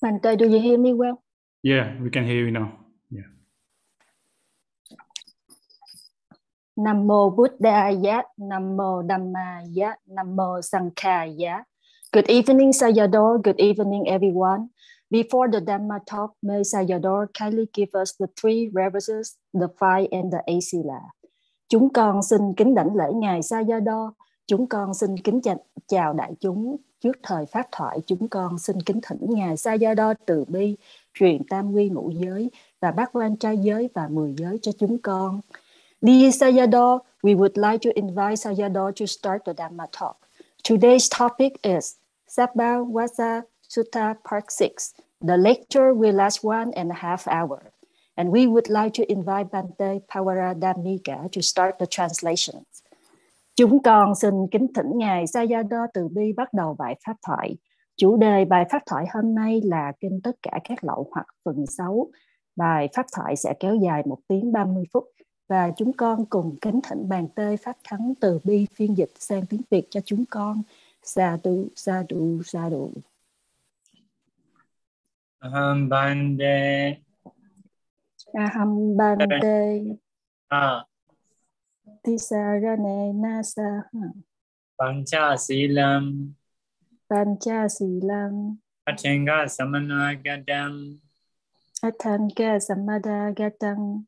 Bante, do you hear me well? Yeah, we can hear you now. Yeah. Nam mô Buddhaya, Nam mô Dhammaya, Nam mô Sankhaya. Good evening, Sayadaw. Good evening, everyone. Before the Dhamma talk, may Sayadaw kindly give us the three reverses, the five and the eight sila. Chúng con xin kính đảnh lễ Ngài Sayadaw. Chúng con xin kính chào đại chúng. Trước thời phát thoại, chúng con xin kính thỉnh Ngài Sa Dara từ bi, truyền tam quy ngũ giới và bát quan trai giới và mười giới cho chúng con. Dear Sayadaw, we would like to invite Sayadaw to start the Dhamma talk. Today's topic is Sabbawasa Sutta Part 6. The lecture will last one and a half hour. And we would like to invite Bante Pawaradhamika to start the translation. Chúng con xin kính thỉnh Ngài Sayadaw từ bi bắt đầu bài pháp thoại. Chủ đề bài pháp thoại hôm nay là Kinh tất cả các lậu hoặc phần 6. Bài pháp thoại sẽ kéo dài 1 tiếng 30 phút và chúng con cùng kính thỉnh bàn tê pháp thắng từ bi phiên dịch sang tiếng Việt cho chúng con. Sa du, sa du, sa du. Aham bande. Aham bante Ah, tisarane nasa pancha silam. pancha silang Athenga samanagadam. athanka samadagatam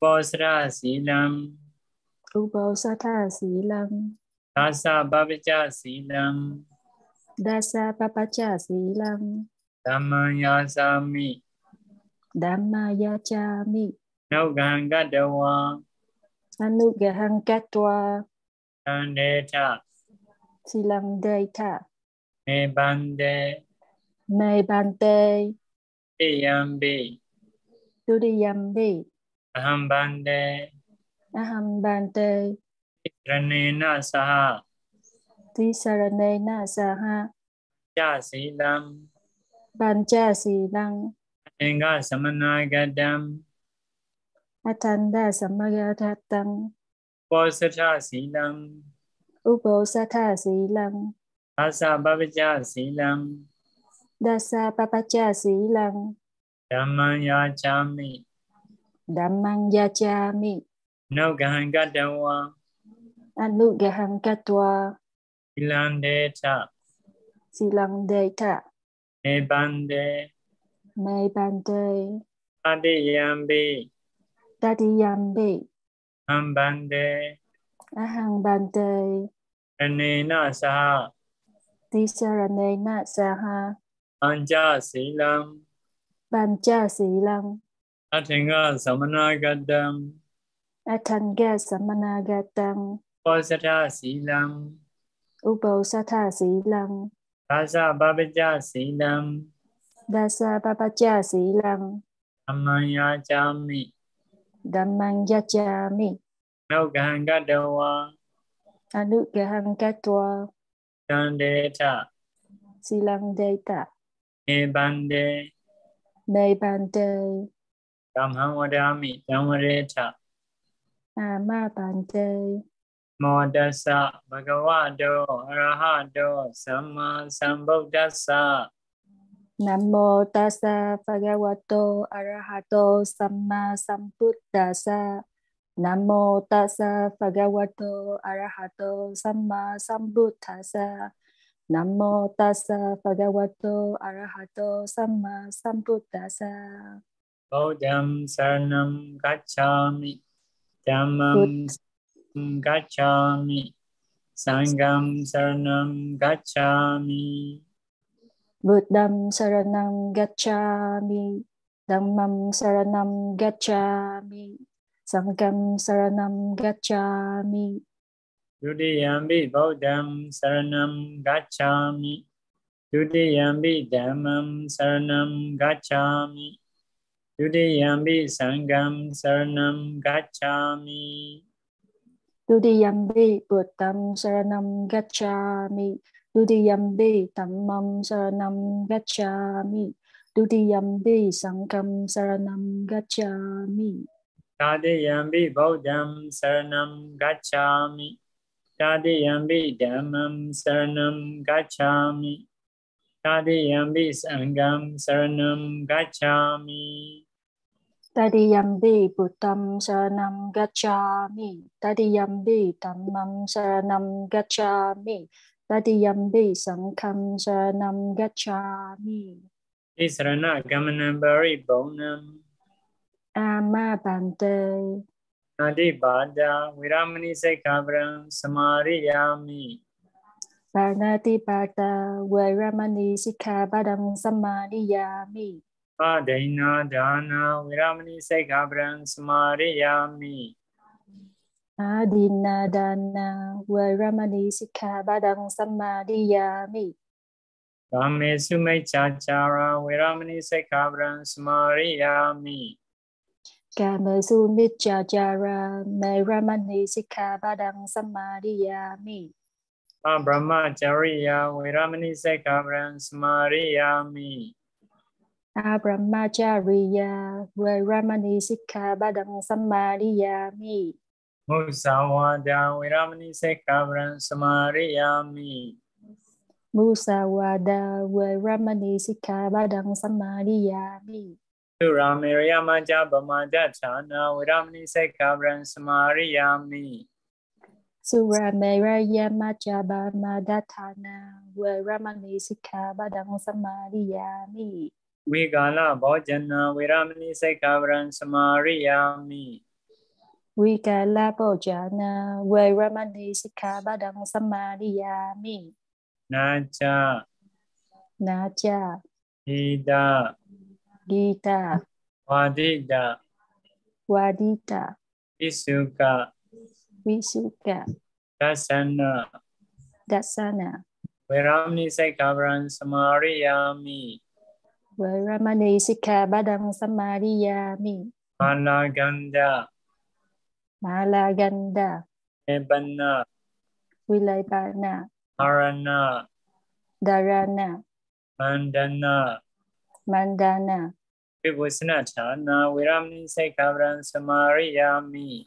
Posra silam. ubosatha silang Rasa babaja silam. dasa papacha silang Dhammayasami. dhammayachami Naugangadawa. Anugahang katwa Tandeta. silang data Me bande. me bante Iyambi. tudiyambi Aham bande. aham bante Ranena saha. tisaranena saha Ja silam. pancha silang Atanda samagatatang Posra silam. ubosatha silang Rasa babaja silam. dasa papacha silang Dhammayachami. dhammang yachami Naugangadawa. anugahang katwa Ilandeta. silang data Me bande. me bante Adiyambi. tatiyambi Ham bande. ahang bante Ranena saha. tisaranena saha Anja silam. pancha silang Athenga samanagadam. atanga samanagatam Posata silam. ubosatha silang Rasa babaja silam. dasa papacha silang Dhammayachami. Dhammang yachami Naugangadawa. anugahang katwa Tandeta. silang data Me bande. me bante Dhammam vadami. Dhammareta. ama bante Modasa Bhagavato Arahato Sama Sambuddhasa Nam mô tassa bhagavato arahato samma sambuddhassa. Nam mô tassa bhagavato arahato samma sambuddhassa. Nam mô tassa bhagavato arahato samma sambuddhassa. Bodham Saranam Gacchami Dhammam Gacchami Sangam Saranam Gacchami Buddham saranam gacchami. Dhammam saranam gacchami. Sangham saranam gacchami. Dudiyambi Bodham Saranam Gacchami Dudiyambi Dhammam Saranam Gacchami Dudiyambi Sangam Saranam Gacchami Dudiyambi Buddham saranam gacchami. Dudiyambi Dhammam saranam gacchami. Dudiyambi Sangham saranam gacchami. Tadiyambi Bodham Saranam Gacchami Tadiyambi Dhammam Saranam Gacchami Tadiyambi Sangam Saranam Gacchami Tadiyambi Buddham Saranam Gacchami Tadiyambi Dhammam Saranam Gacchami ตติยมดิสังฆังชะนัมกัจฉามิอิสรณะกัมมนันบริบุญนัมอามาปันเตนาดิบาดาวิรามณิสิกาบรังสมาริยามิปานาติปาตาวิรามณิสิกขาบดังสมาริยามิปะเดนาดานาวิรามณิสิกาบรังสมาริยามิ Adina Dana Vairamani Sikkhapadam Samadhiyami Kame Sumechachara Viramani Sekabram Samariyami Kamesu Michachara Vairamani Sikkhapadam Samadhiyami Brahmacharya Viramani Sekabram Samariyami Abrahmacharya Vairamani Sikkhapadam Samadhiyami Musawada Viramani Sekabram Samariyami Musawada Vairamani Sikkhapadam Samadhiyami Suramirya Maja Bamaja Chana Viramani Sekabram Samariyami Suramera Yamajaba Madatana Vairamani Sikkhapadam Samadhiyami Vigala Bhojana Viramani Sekabram Samariyami Vikala Bojana Vairamani Sikkhapadam Samadhiyami Nacha Naja Hida Gita. Vadida Wadita. Isuka Visuka. Dasana. Dasana. Viramani Sekabram Samariyami Vairamani Sikkhapadam Samadhiyami Malaganda Malaganda Ebana Vilaybana Harana Dharana. Mandana. Mandana. Vibhusana Chana Viramani Sekabram Samariyami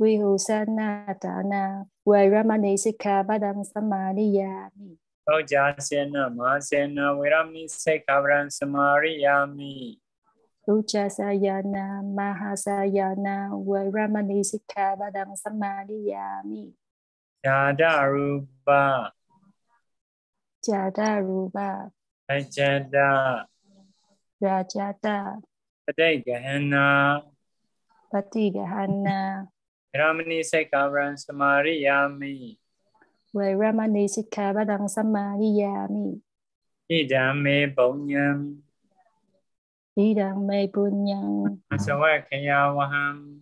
Vihusana Dana Vairamani Sikkhapadam Samadhiyami Bhojasena Mahasena Viramani Sekabram Samariyami Ujasayana Mahasayana Vairamani Sikkhapadam Samadhiyami Yada Rupa Jadarupa Ajada Rajata Padegahana. Patigahana. Viramani Sekabram Samariyami Vairamani Sikkhapadam Samadhiyami Idame Bonyam Idang me punyang Asawakaya Waham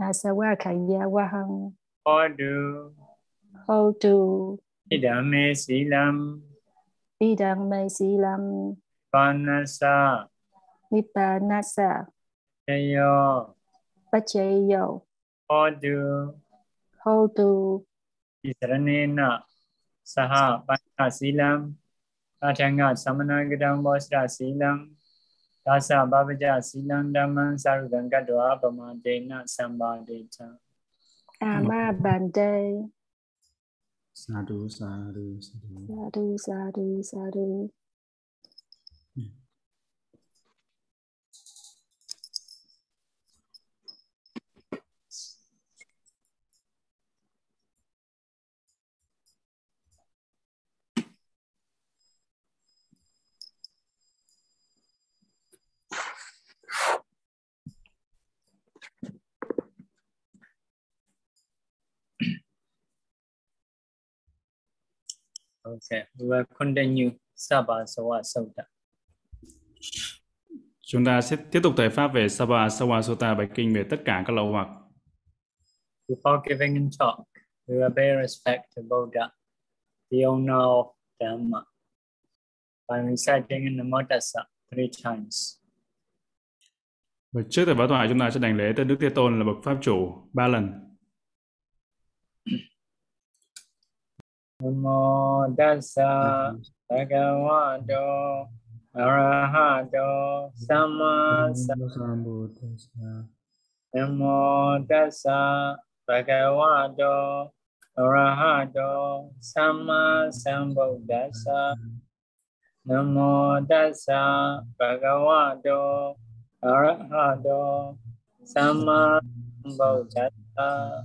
Asawakaya Wahang Hodu Hotu Idame Silam Idang me silam Panasa. Nippanasa. Jayo Pachayo Hodu Hotu Isaranena. Saha Panasa Silam Samanagadam Bosra Silam Dasa Babaja Silam Dhaman Sarugangadwa Pamadena Sambadeta Ama Bande Sadhu, sadhu, sadhu. Sadhu Sadhu Sadhu Okay, we will continue Sabha Sawa Sutta. Chúng ta sẽ tiếp tục thời pháp về Sabha Sawa Sutta bài kinh về tất cả các lậu hoặc. Before giving a talk, we will pay respect to Buddha, the owner of Dhamma, by reciting Namo Tassa three times. Và trước thời báo thoại chúng ta sẽ đảnh lễ tên Đức Thế Tôn là bậc pháp chủ ba lần. Namo Tassa Bhagavato Arahato Sama Namo Tassa Bhagavato Arahato Sama Sambuddhassa Namo tassa bhagavato arahato samma sambuddhassa.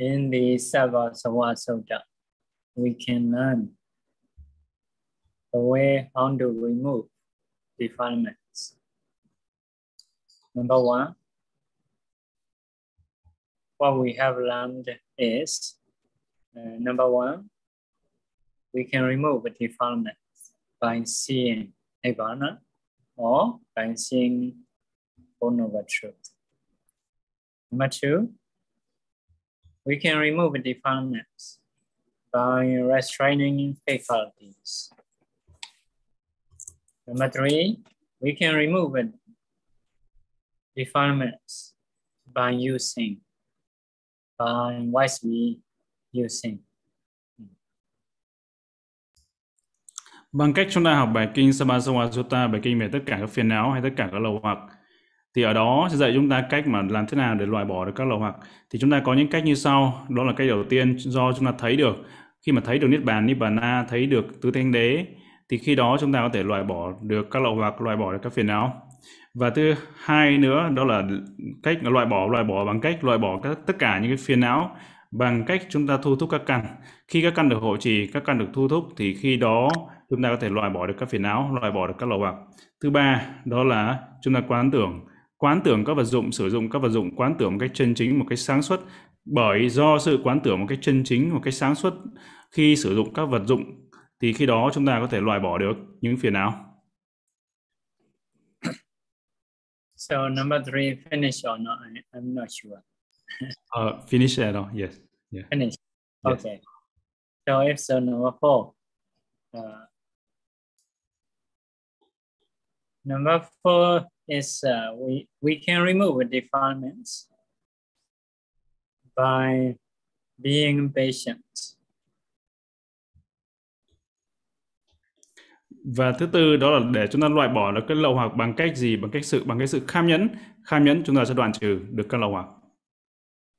In the Savasava Sutta, we can learn the way how to remove defilements. Number one, what we have learned is uh, number one, we can remove defilements by seeing Nibbana or by seeing Four Truth. Number two, we can remove defilements by restraining faculties. Number three, we can remove defilements by using, by wisely using. Bằng cách chúng ta học bài kinh Sammasawa bài kinh về tất cả các phiền não hay tất cả các lầu hoặc, thì ở đó sẽ dạy chúng ta cách mà làm thế nào để loại bỏ được các lậu hoặc. Thì chúng ta có những cách như sau. Đó là cách đầu tiên do chúng ta thấy được khi mà thấy được niết bàn nibbana thấy được tứ thanh đế, thì khi đó chúng ta có thể loại bỏ được các lậu hoặc, loại bỏ được các phiền não và thứ hai nữa, đó là cách loại bỏ loại bỏ bằng cách loại bỏ các, tất cả những cái phiền não bằng cách chúng ta thu thúc các căn khi các căn được hộ trì, các căn được thu thúc, thì khi đó chúng ta có thể loại bỏ được các phiền não, loại bỏ được các lậu hoặc thứ ba, đó là chúng ta quán tưởng quán tưởng các vật dụng sử dụng các vật dụng quán tưởng một cách chân chính một cách sáng suốt bởi do sự quán tưởng một cách chân chính một cách sáng suốt khi sử dụng các vật dụng thì khi đó chúng ta có thể loại bỏ được những phiền não So number three, finish or not? I'm not sure. uh, finish at all, yes. Yeah. Finish. Yes. Okay. So episode number four. Uh, number four is uh, we we can remove defilements by being patient. Và thứ tư đó là để chúng ta loại bỏ được cái lậu hoặc bằng cách gì? Bằng cách sự bằng cái sự kham nhẫn. Kham nhẫn chúng ta sẽ đoạn trừ được các lậu hoặc.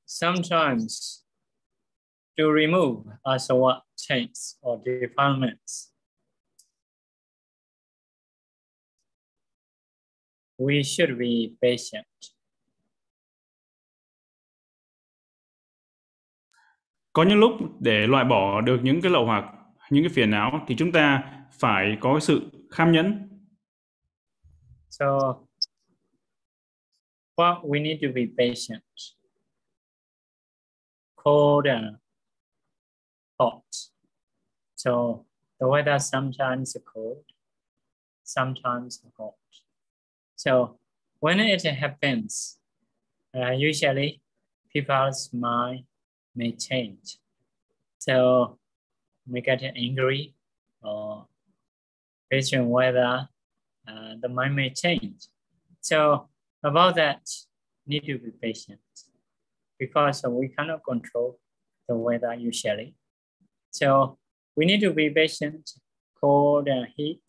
Sometimes to remove asava chains or defilements, we should be patient. Có những lúc để loại bỏ được những cái lậu hoặc, những cái phiền não thì chúng ta phải có cái sự kham nhẫn. So, what we need to be patient. Cold and hot. So, the weather sometimes cold, sometimes hot. So, when it happens, uh, usually people's mind may change. So, we get angry or based whether uh, the mind may change. So about that, need to be patient because we cannot control the weather usually. So we need to be patient, cold and heat.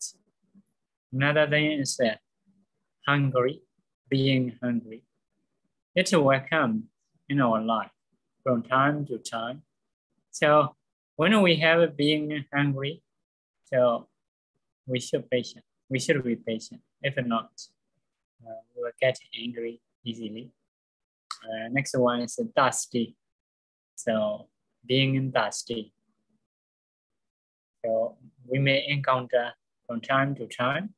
Another thing is that hungry, being hungry. It will come in our life from time to time. So when we have being hungry, so we should patient. We should be patient. If not, uh, we will get angry easily. Uh, next one is dusty. So being dusty. So we may encounter from time to time.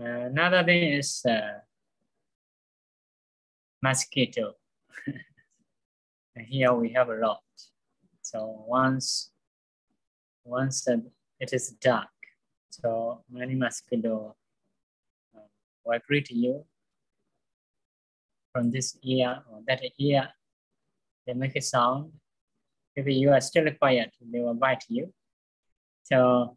Uh, another thing is uh, mosquito. Here we have a lot. So once once it is dark, so many mosquito uh, will greet you from this ear or that ear. They make a sound. If you are still quiet, they will bite you. So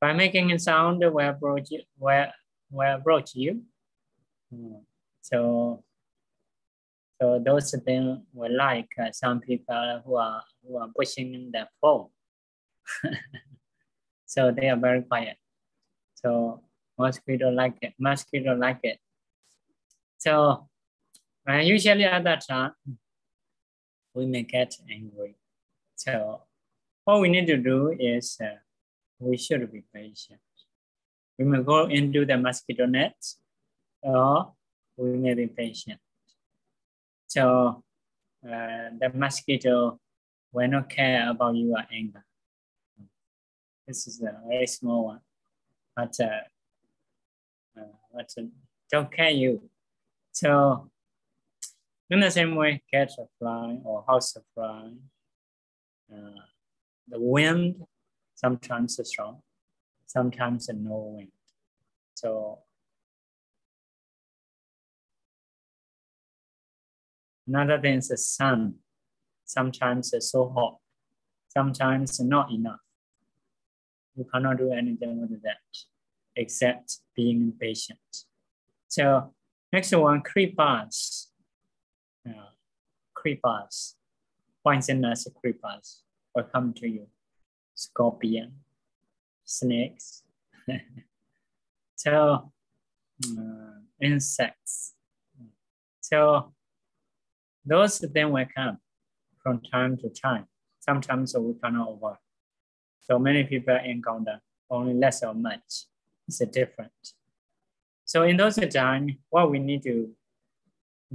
by making a sound, will approach you. Will approach you. Mm. So so those things were like uh, some people who are who are pushing the phone. so they are very quiet. So Mosquito like it. Mosquito like it. So uh, usually at that time, we may get angry. So what we need to do is uh, we should be patient. We may go into the mosquito net or we may be patient. So uh, the mosquito will not care about your anger. This is a very small one, but uh, uh, but uh, don't care you. So in the same way, catch a fly or house a fly, uh, the wind sometimes strong, sometimes no wind. So another thing is the sun. Sometimes it's so hot, sometimes not enough. You cannot do anything with that except being patient. So next one, creepers. Uh, creepers, poisonous creepers will come to you. Scorpion, snakes. so uh, insects. So those then will come from time to time. Sometimes we cannot avoid. So many people encounter only less or much. It's different. So in those times, what we need to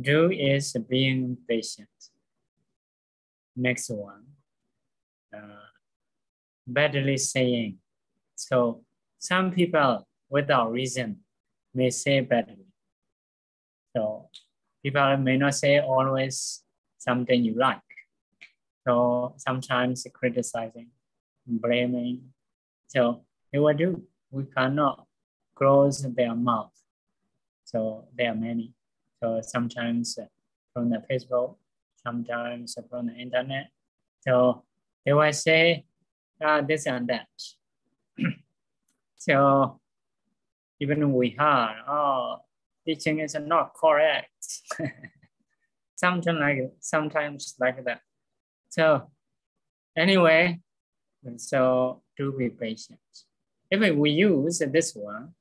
do is being patient. Next one, uh, badly saying. So some people without reason may say badly. So people may not say always something you like. So sometimes criticizing, blaming. So they will do. We cannot close their mouth. So there are many. So sometimes from the Facebook, sometimes from the internet. So they will say uh, this and that. so even we heard, oh, teaching is not correct. Something like sometimes like that. So anyway, so do be patient. If we use this one,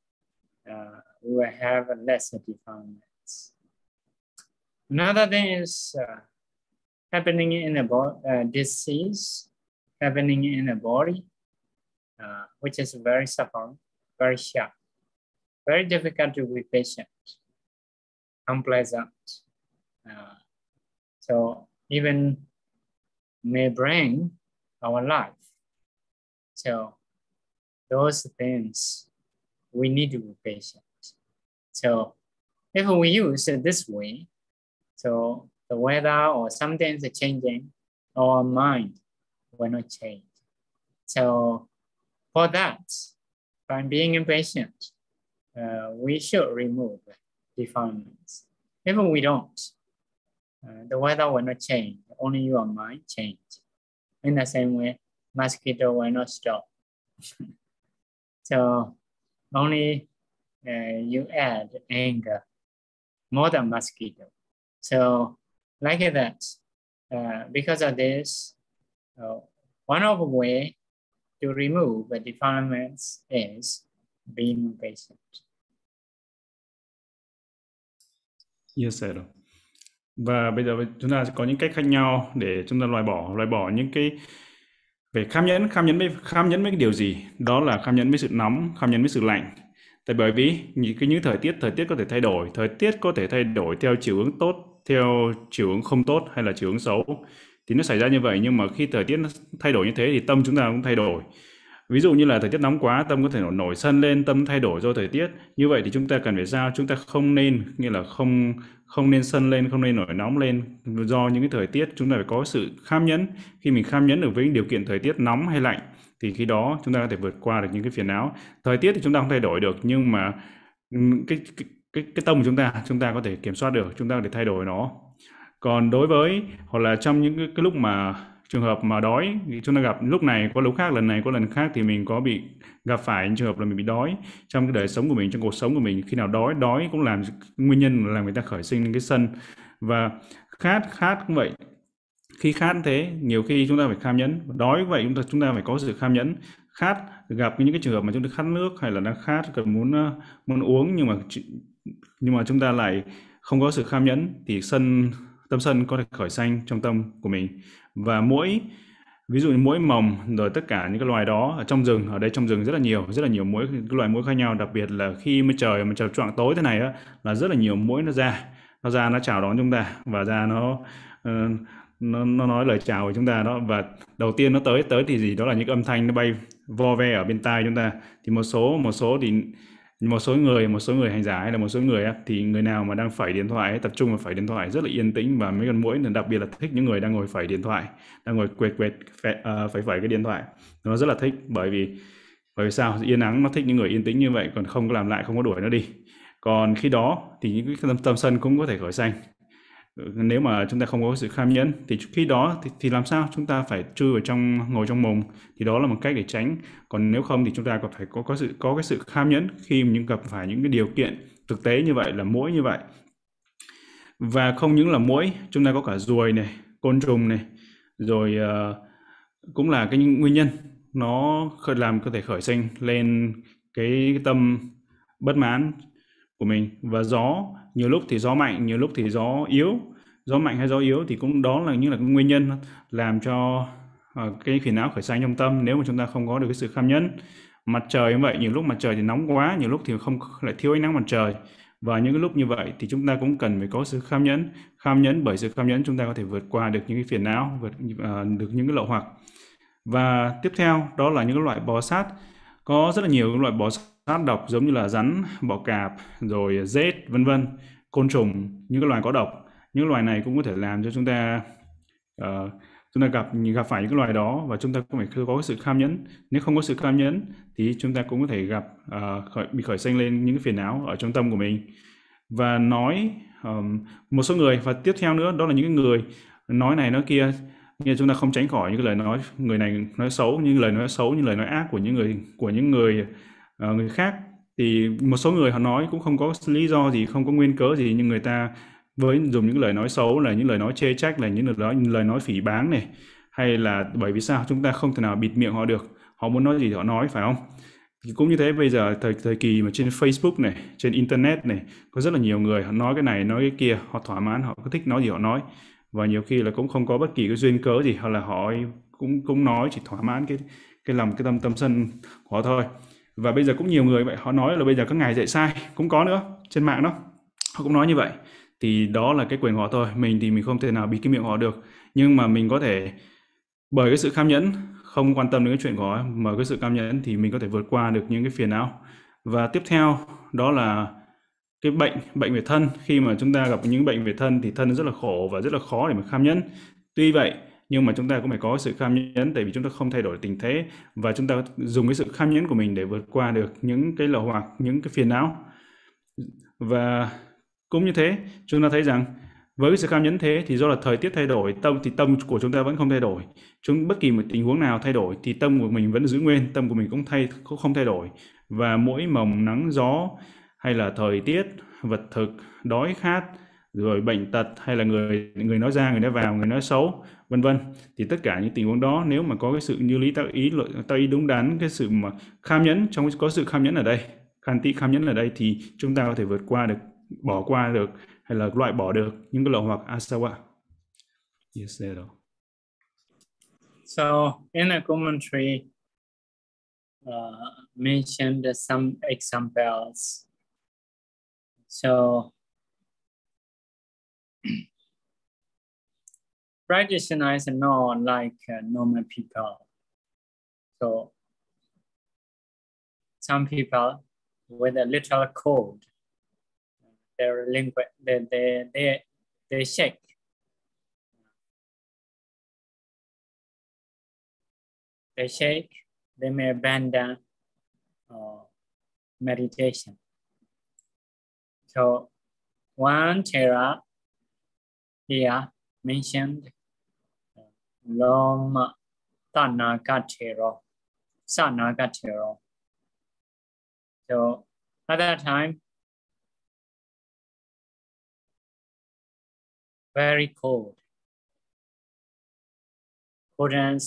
uh, we will have less defilements. Another thing is uh, happening in a uh, disease, happening in a body, uh, which is very suffering, very sharp, very difficult to be patient, unpleasant. Uh, so even may bring our life. So those things we need to be patient. So if we use it this way, so the weather or something is changing, our mind will not change. So for that, by being impatient, uh, we should remove defilements. If we don't, uh, the weather will not change, only your mind change. In the same way, mosquito will not stop. so only uh, you add anger more than mosquito. So like that, uh, because of this, So one of the way to remove the defilements is being patient. Yes, sir. Và bây giờ chúng ta sẽ có những cách khác nhau để chúng ta loại bỏ loại bỏ những cái về kham nhẫn kham nhẫn với kham nhẫn với cái điều gì đó là kham nhẫn với sự nóng kham nhẫn với sự lạnh tại bởi vì những cái những thời tiết thời tiết có thể thay đổi thời tiết có thể thay đổi theo chiều hướng tốt theo chiều hướng không tốt hay là chiều hướng xấu thì nó xảy ra như vậy nhưng mà khi thời tiết nó thay đổi như thế thì tâm chúng ta cũng thay đổi. Ví dụ như là thời tiết nóng quá tâm có thể nổi sân lên tâm thay đổi do thời tiết. Như vậy thì chúng ta cần phải sao? Chúng ta không nên như là không không nên sân lên không nên nổi nóng lên. Do những cái thời tiết chúng ta phải có sự kham nhẫn. Khi mình kham nhẫn được với những điều kiện thời tiết nóng hay lạnh thì khi đó chúng ta có thể vượt qua được những cái phiền não. Thời tiết thì chúng ta không thay đổi được nhưng mà ừ, cái cái cái, cái tâm của chúng ta chúng ta có thể kiểm soát được chúng ta có thể thay đổi nó còn đối với hoặc là trong những cái, cái lúc mà trường hợp mà đói thì chúng ta gặp lúc này có lúc khác lần này có lần khác thì mình có bị gặp phải trường hợp là mình bị đói trong cái đời sống của mình trong cuộc sống của mình. Khi nào đói đói cũng làm nguyên nhân là làm người ta khởi sinh cái sân. Và khát khát cũng vậy. Khi khát thế nhiều khi chúng ta phải kham nhẫn. Đói vậy chúng ta chúng ta phải có sự kham nhẫn. Khát gặp những cái trường hợp mà chúng ta khát nước hay là đang khát cần muốn ờ, muốn uống nhưng mà nhưng mà chúng ta lại không có sự kham nhẫn thì sân tâm sân có thể khởi sanh trong tâm của mình. Và mỗi ví dụ như muỗi mồng rồi tất cả những cái loài đó ở trong rừng ở đây trong rừng rất là nhiều rất là nhiều muỗi cái loài mũi khác nhau. Đặc biệt là khi mà trời mà trời choạng tối thế này á là rất là nhiều mũi nó ra. Nó ra nó chào đón chúng ta và ra nó uh, nó, nó nói lời chào với chúng ta đó. Và đầu tiên nó tới tới thì gì? Đó là những âm thanh nó bay vo ve ở bên tai chúng ta. Thì một số một số thì một số người một số người hành giả hay là một số người thì người nào mà đang phẩy điện thoại ấy, tập trung vào phẩy điện thoại rất là yên tĩnh và mấy con mũi đặc biệt là thích những người đang ngồi phẩy điện thoại đang ngồi quẹt quẹt phẩy, uh, ờ, phẩy phẩy cái điện thoại. Nó rất là thích bởi vì bởi vì sao? Yên ắng nó thích những người yên tĩnh như vậy còn không có làm lại không có đuổi nó đi. Còn khi đó thì những cái tâm, tâm sân cũng có thể khởi sanh nếu mà chúng ta không có sự kham nhẫn thì khi đó thì, thì làm sao chúng ta phải chui vào trong ngồi trong mồm? Thì đó là một cách để tránh. Còn nếu không thì chúng ta còn phải có có sự có cái sự kham nhẫn khi những gặp phải những cái điều kiện thực tế như vậy là mũi như vậy. Và không những là mũi chúng ta có cả ruồi này côn trùng này rồi uh, cũng là cái nguyên nhân nó khởi làm có thể khởi sinh lên cái, cái tâm bất mãn của mình. Và gió nhiều lúc thì gió mạnh nhiều lúc thì gió yếu. Gió mạnh hay gió yếu thì cũng đó là những là cái nguyên nhân làm cho uh, cái phiền não khởi sanh trong tâm nếu mà chúng ta không có được cái sự kham nhẫn. Mặt trời như vậy nhiều lúc mặt trời thì nóng quá nhiều lúc thì không lại thiếu ánh nắng mặt trời. Và những cái lúc như vậy thì chúng ta cũng cần phải có sự kham nhẫn. Kham nhẫn bởi sự kham nhẫn chúng ta có thể vượt qua được những cái phiền não vượt uh, được những cái lậu hoặc. Và tiếp theo đó là những cái loại bò sát. Có rất là nhiều loại bò sát sát độc giống như là rắn bọ cạp rồi rết vân vân. Côn trùng những cái loài có độc. Những loài này cũng có thể làm cho chúng ta uh, chúng ta gặp gặp phải những cái loài đó và chúng ta cũng phải có sự kham nhẫn. Nếu không có sự kham nhẫn thì chúng ta cũng có thể gặp uh, khởi, bị khởi sinh lên những cái phiền não ở trong tâm của mình. Và nói um, một số người và tiếp theo nữa đó là những người nói này nói kia nhưng chúng ta không tránh khỏi những cái lời nói người này nói xấu những lời nói xấu những lời nói ác của những người của những người uh, người khác. Thì một số người họ nói cũng không có lý do gì không có nguyên cớ gì nhưng người ta với dùng những lời nói xấu là những lời nói chê trách là những lời nói những lời nói phỉ báng này hay là bởi vì sao chúng ta không thể nào bịt miệng họ được họ muốn nói gì thì họ nói phải không? Thì cũng như thế bây giờ thời thời kỳ mà trên Facebook này trên internet này có rất là nhiều người họ nói cái này nói cái kia họ thỏa mãn họ có thích nói gì họ nói. Và nhiều khi là cũng không có bất kỳ cái duyên cớ gì hoặc là họ cũng cũng nói chỉ thỏa mãn cái cái lòng cái tâm tâm sân của họ thôi và bây giờ cũng nhiều người vậy, họ nói là bây giờ các ngày dạy sai, cũng có nữa, trên mạng đó. Họ cũng nói như vậy. Thì đó là cái quyền họ thôi, mình thì mình không thể nào bị cái miệng họ được. Nhưng mà mình có thể, bởi cái sự kham nhẫn, không quan tâm đến cái chuyện của họ mà cái sự cam nhẫn thì mình có thể vượt qua được những cái phiền não. Và tiếp theo, đó là cái bệnh bệnh về thân. Khi mà chúng ta gặp những bệnh về thân thì thân rất là khổ và rất là khó để mà kham nhẫn. Tuy vậy nhưng mà chúng ta cũng phải có sự kham nhẫn, tại vì chúng ta không thay đổi tình thế và chúng ta dùng cái sự kham nhẫn của mình để vượt qua được những cái lậu hoặc, những cái phiền não. Và cũng như thế, chúng ta thấy rằng với cái sự kham nhẫn thế thì do là thời tiết thay đổi, tâm, thì tâm của chúng ta vẫn không thay đổi. Chúng, bất kỳ một tình huống nào thay đổi thì tâm của mình vẫn giữ nguyên, tâm của mình cũng thay, cũng không thay đổi. Và mỗi mầm nắng, gió hay là thời tiết, vật thực, đói khát rồi bệnh tật hay là người người nói ra người nói vào người nói xấu vân vân. Thì tất cả những tình huống đó nếu mà có cái sự như lý tác ý tác ý đúng đắn cái sự mà kham nhẫn trong có sự kham nhẫn ở đây khan tị kham nhẫn ở đây thì chúng ta có thể vượt qua được bỏ qua được hay là loại bỏ được những cái lậu hoặc asawa. Yes there so in a commentary uh, mentioned some examples. So practitioners are not like uh, normal people. So some people with a little cold, their language, they, they, they, they shake. They shake, they may abandon uh, meditation. So one Tera here à, mentioned Loma Tanagatero, Sanagatero. So at that time, very cold. Couldn't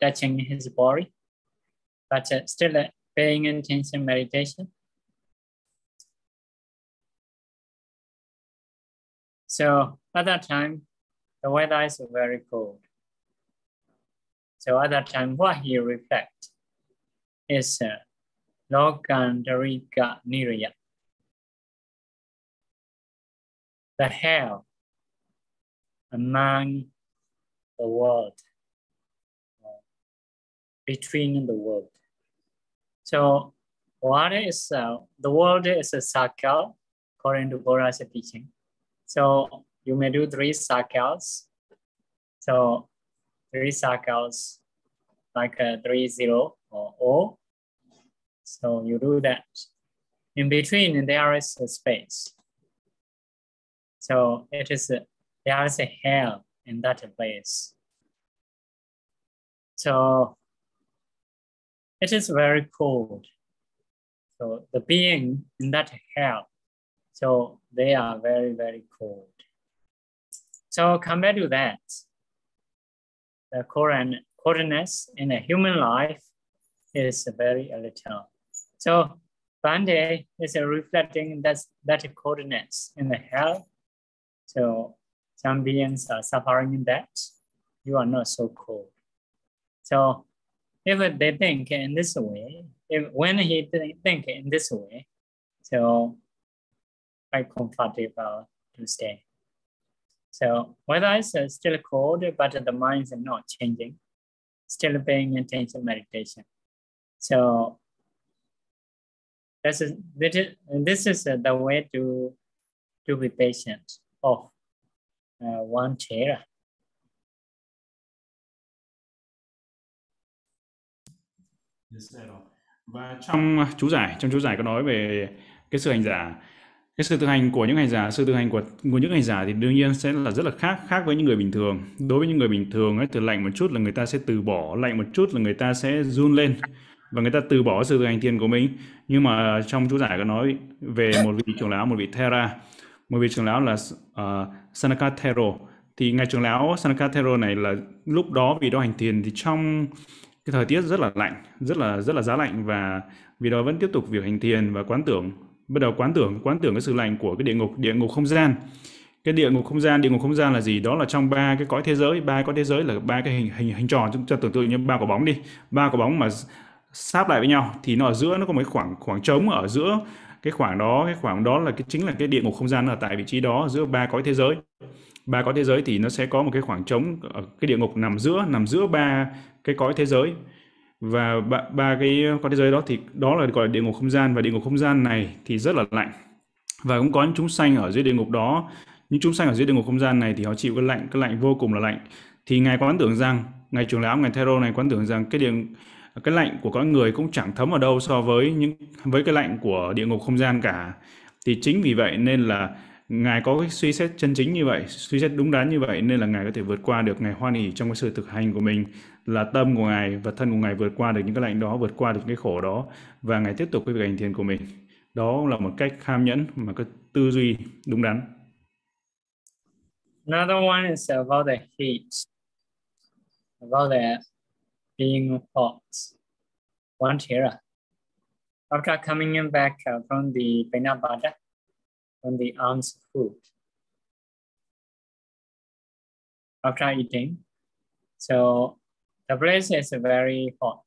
touching his body. but uh, still uh, paying attention meditation. So at that time, the weather is very cold. So at that time, what he reflect is uh, Lokandarika Nirya. The hell among the world, uh, between the world. So what is uh, the world is a circle according to Buddha's teaching. So you may do three circles. So three circles like a three zero or O. So you do that. In between there is a space. So it is there is a hell in that place. So it is very cold. So the being in that hell, so they are very, very cold. So compared to that, the coldness in a human life is very little. So Bande is reflecting that, that coldness in the hell. So some beings are suffering in that. You are not so cold. So if they think in this way, if when he think in this way, so quite comfortable to stay. So weather is uh, still cold, but the mind is not changing, still paying attention meditation. So this is, this is uh, the way to, to be patient of uh, one chair. Và trong à, chú giải, trong chú giải có nói về cái sự hành giả cái sự thực hành của những hành giả sự thực hành của, của những hành giả thì đương nhiên sẽ là rất là khác khác với những người bình thường. Đối với những người bình thường ấy từ lạnh một chút là người ta sẽ từ bỏ lạnh một chút là người ta sẽ run lên và người ta từ bỏ sự thực hành thiền của mình. Nhưng mà trong chú giải có nói về một vị trưởng lão một vị Thera. Một vị trưởng lão là ờ, uh, Sanaka Thero thì ngài trưởng lão Sanaka Thero này là lúc đó vì đó hành thiền thì trong cái thời tiết rất là lạnh rất là rất là giá lạnh và vì đó vẫn tiếp tục việc hành thiền và quán tưởng bắt đầu quán tưởng quán tưởng cái sự lành của cái địa ngục địa ngục không gian. Cái địa ngục không gian, địa ngục không gian là gì? Đó là trong ba cái cõi thế giới. Ba cõi thế giới là ba cái hình hình hình tròn. Cho tưởng tượng như ba quả bóng đi. Ba quả bóng mà sáp lại với nhau. Thì nó ở giữa, nó có một cái khoảng khoảng trống ở giữa. Cái khoảng đó, cái khoảng đó là cái, chính là cái địa ngục không gian ở tại vị trí đó giữa ba cõi thế giới. Ba cõi thế giới thì nó sẽ có một cái khoảng trống ở cái địa ngục nằm giữa nằm giữa ba cái cõi thế giới và ba, ba cái con thế giới đó thì đó là gọi là địa ngục không gian. Và địa ngục không gian này thì rất là lạnh. Và cũng có những chúng sanh ở dưới địa ngục đó. Những chúng sanh ở dưới địa ngục không gian này thì họ chịu cái lạnh cái lạnh vô cùng là lạnh. Thì ngài quán tưởng rằng ngài trưởng lão ngài Thero này quán tưởng rằng cái địa cái lạnh của con người cũng chẳng thấm ở đâu so với những với cái lạnh của địa ngục không gian cả. Thì chính vì vậy nên là ngài có cái suy xét chân chính như vậy suy xét đúng đắn như vậy nên là ngài có thể vượt qua được ngài hoan hỉ trong cái sự thực hành của mình là tâm của ngài và thân của ngài vượt qua được những cái lạnh đó vượt qua được những cái khổ đó và ngài tiếp tục cái việc hành thiền của mình đó là một cách kham nhẫn mà cái tư duy đúng đắn Another one is about the heat, about the being hot. One here. After coming back uh, from the Benabada, from the alms food, after eating, so the place is very hot.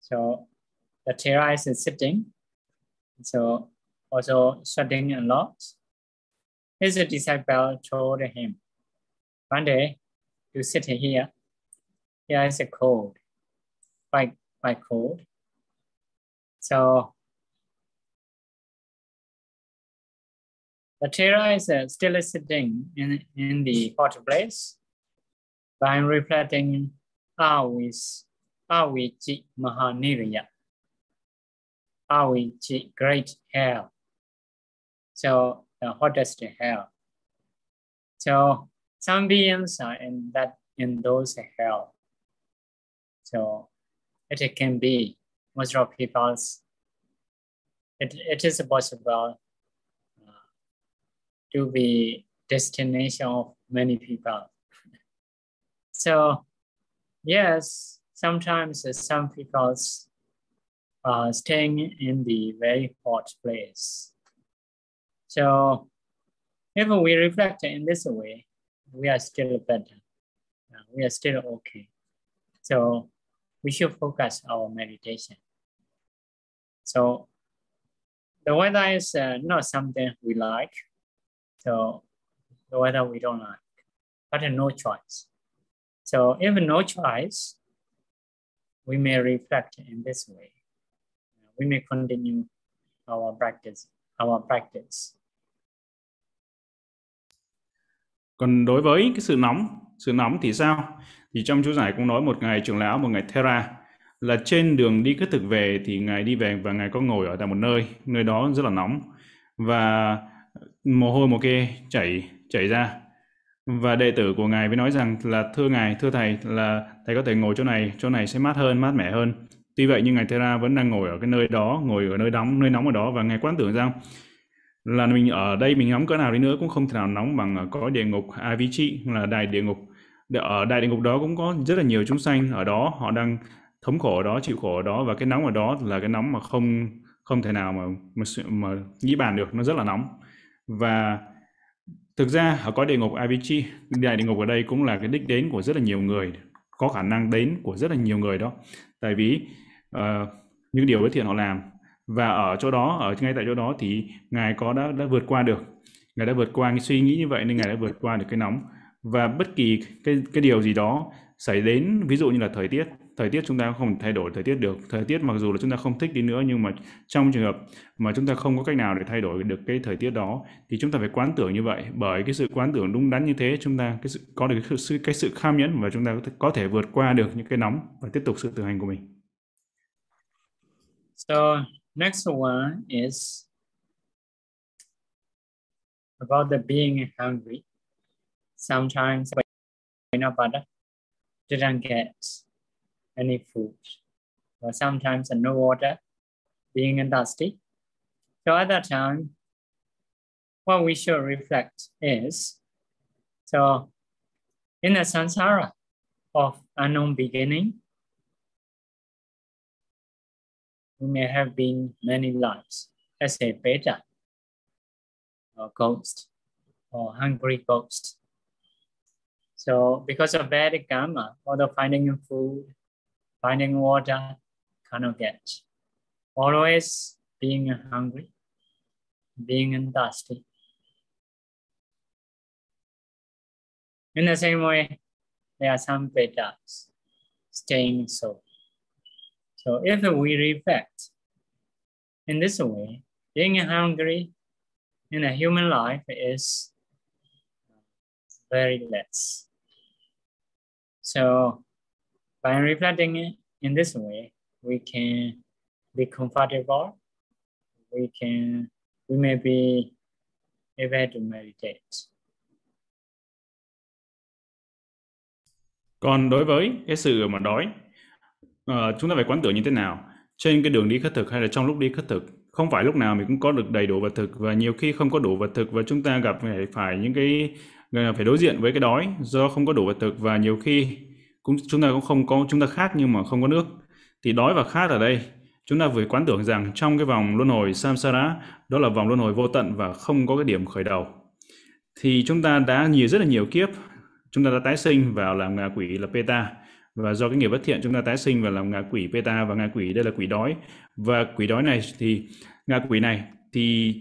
So the terrace is sitting, so also sweating a lot. His disciple told him, one day, you sit here, here is a cold, quite, quite cold. So the terrace is still sitting in, in the hot place by reflecting Avis, Aviji Mahanirya, Aviji great hell. So the hottest hell. So some beings are in that in those hell. So it can be most of people's. It, it is possible uh, to be destination of many people. So yes, sometimes some people are staying in the very hot place. So if we reflect in this way, we are still better. We are still okay. So we should focus our meditation. So the weather is uh, not something we like. So the weather we don't like, but no choice. So if no choice, we may reflect in this way. We may continue our practice, our practice. Còn đối với cái sự nóng, sự nóng thì sao? Thì trong chú giải cũng nói một ngày trưởng lão, một ngày thera là trên đường đi khất thực về thì ngài đi về và ngài có ngồi ở tại một nơi, nơi đó rất là nóng và mồ hôi một kê chảy chảy ra và đệ tử của ngài mới nói rằng là thưa ngài thưa thầy là thầy có thể ngồi chỗ này chỗ này sẽ mát hơn mát mẻ hơn. Tuy vậy nhưng ngài Thera vẫn đang ngồi ở cái nơi đó ngồi ở nơi đóng nơi nóng ở đó. Và ngài quán tưởng rằng là mình ở đây mình nóng cỡ nào đi nữa cũng không thể nào nóng bằng có địa ngục Avicii là đại địa ngục. Ở đại địa ngục đó cũng có rất là nhiều chúng sanh ở đó. Họ đang thống khổ ở đó chịu khổ ở đó. Và cái nóng ở đó là cái nóng mà không không thể nào mà mà, mà nghĩ bàn được. Nó rất là nóng. Và thực ra ở có địa ngục Avicii đại địa ngục ở đây cũng là cái đích đến của rất là nhiều người có khả năng đến của rất là nhiều người đó. Tại vì uh, những điều bất thiện họ làm. Và ở chỗ đó ở ngay tại chỗ đó thì ngài có đã đã vượt qua được. Ngài đã vượt qua cái suy nghĩ như vậy nên ngài đã vượt qua được cái nóng. Và bất kỳ cái cái điều gì đó xảy đến ví dụ như là thời tiết thời tiết chúng ta không thay đổi thời tiết được thời tiết mặc dù là chúng ta không thích đi nữa nhưng mà trong trường hợp mà chúng ta không có cách nào để thay đổi được cái thời tiết đó thì chúng ta phải quán tưởng như vậy bởi cái sự quán tưởng đúng đắn như thế chúng ta cái sự có được cái sự cái sự kham nhẫn và chúng ta có thể, vượt qua được những cái nóng và tiếp tục sự thực hành của mình. So next one is about the being hungry. Sometimes when a didn't get any food, or sometimes no water, being thirsty. So at that time, what we should reflect is, so in the samsara of unknown beginning, we may have been many lives as a beta, or ghost, or hungry ghost. So because of bad karma, although finding of food, finding water, cannot get. Always being hungry, being thirsty. In the same way, there are some betas staying so. So if we reflect in this way, being hungry in a human life is very less. So by reflecting in this way, we can be comfortable. We can, we may be able to meditate. Còn đối với cái sự mà đói, uh, chúng ta phải quán tưởng như thế nào? Trên cái đường đi khất thực hay là trong lúc đi khất thực, không phải lúc nào mình cũng có được đầy đủ vật thực và nhiều khi không có đủ vật thực và chúng ta gặp phải, phải những cái phải đối diện với cái đói do không có đủ vật thực và nhiều khi cũng, chúng ta cũng không có, chúng ta khát nhưng mà không có nước. Thì đói và khát ở đây. Chúng ta vừa quán tưởng rằng trong cái vòng luân hồi samsara, đó là vòng luân hồi vô tận và không có cái điểm khởi đầu. Thì chúng ta đã nhiều, rất là nhiều kiếp. Chúng ta đã tái sinh vào làm ngạ quỷ là peta. Và do cái nghiệp bất thiện, chúng ta tái sinh vào làm ngạ quỷ peta. Và ngạ quỷ đây là quỷ đói. Và quỷ đói này thì, ngạ quỷ này thì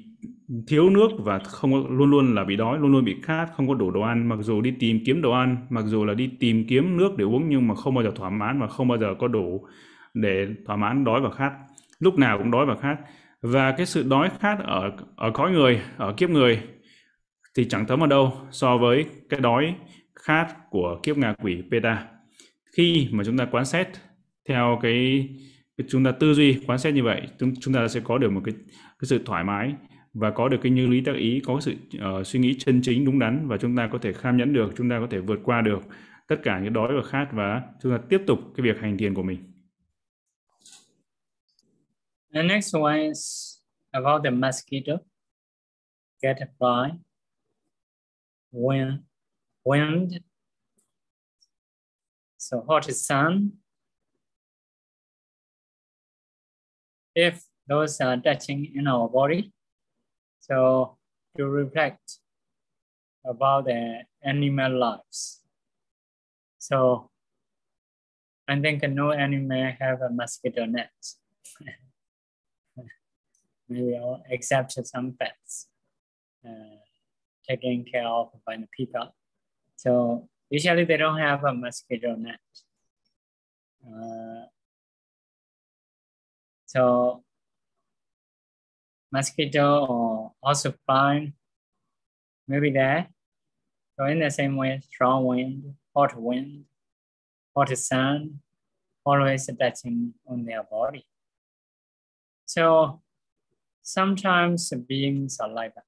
thiếu nước và không có, luôn luôn là bị đói luôn luôn bị khát không có đủ đồ ăn. Mặc dù đi tìm kiếm đồ ăn mặc dù là đi tìm kiếm nước để uống nhưng mà không bao giờ thỏa mãn và không bao giờ có đủ để thỏa mãn đói và khát. Lúc nào cũng đói và khát. Và cái sự đói khát ở ở cõi người ở kiếp người thì chẳng thấm ở đâu so với cái đói khát của kiếp ngạ quỷ Peta khi mà chúng ta quán xét theo cái, cái chúng ta tư duy quán xét như vậy chúng, chúng ta sẽ có được một cái cái sự thoải mái và có được cái như lý tác ý có sự uh, suy nghĩ chân chính đúng đắn và chúng ta có thể kham nhẫn được chúng ta có thể vượt qua được tất cả những đói và khát và chúng ta tiếp tục cái việc hành thiền của mình. The next one is about the mosquito. Get fly when wind so hot sun. If those are touching in our body So to reflect about the animal lives. So I think no animal have a mosquito net. Maybe all except some pets uh, taken care of by the people. So usually they don't have a mosquito net. Uh, so mosquito or also fine, maybe there. So in the same way, strong wind, hot wind, hot sun, always attaching on their body. So sometimes beings are like that,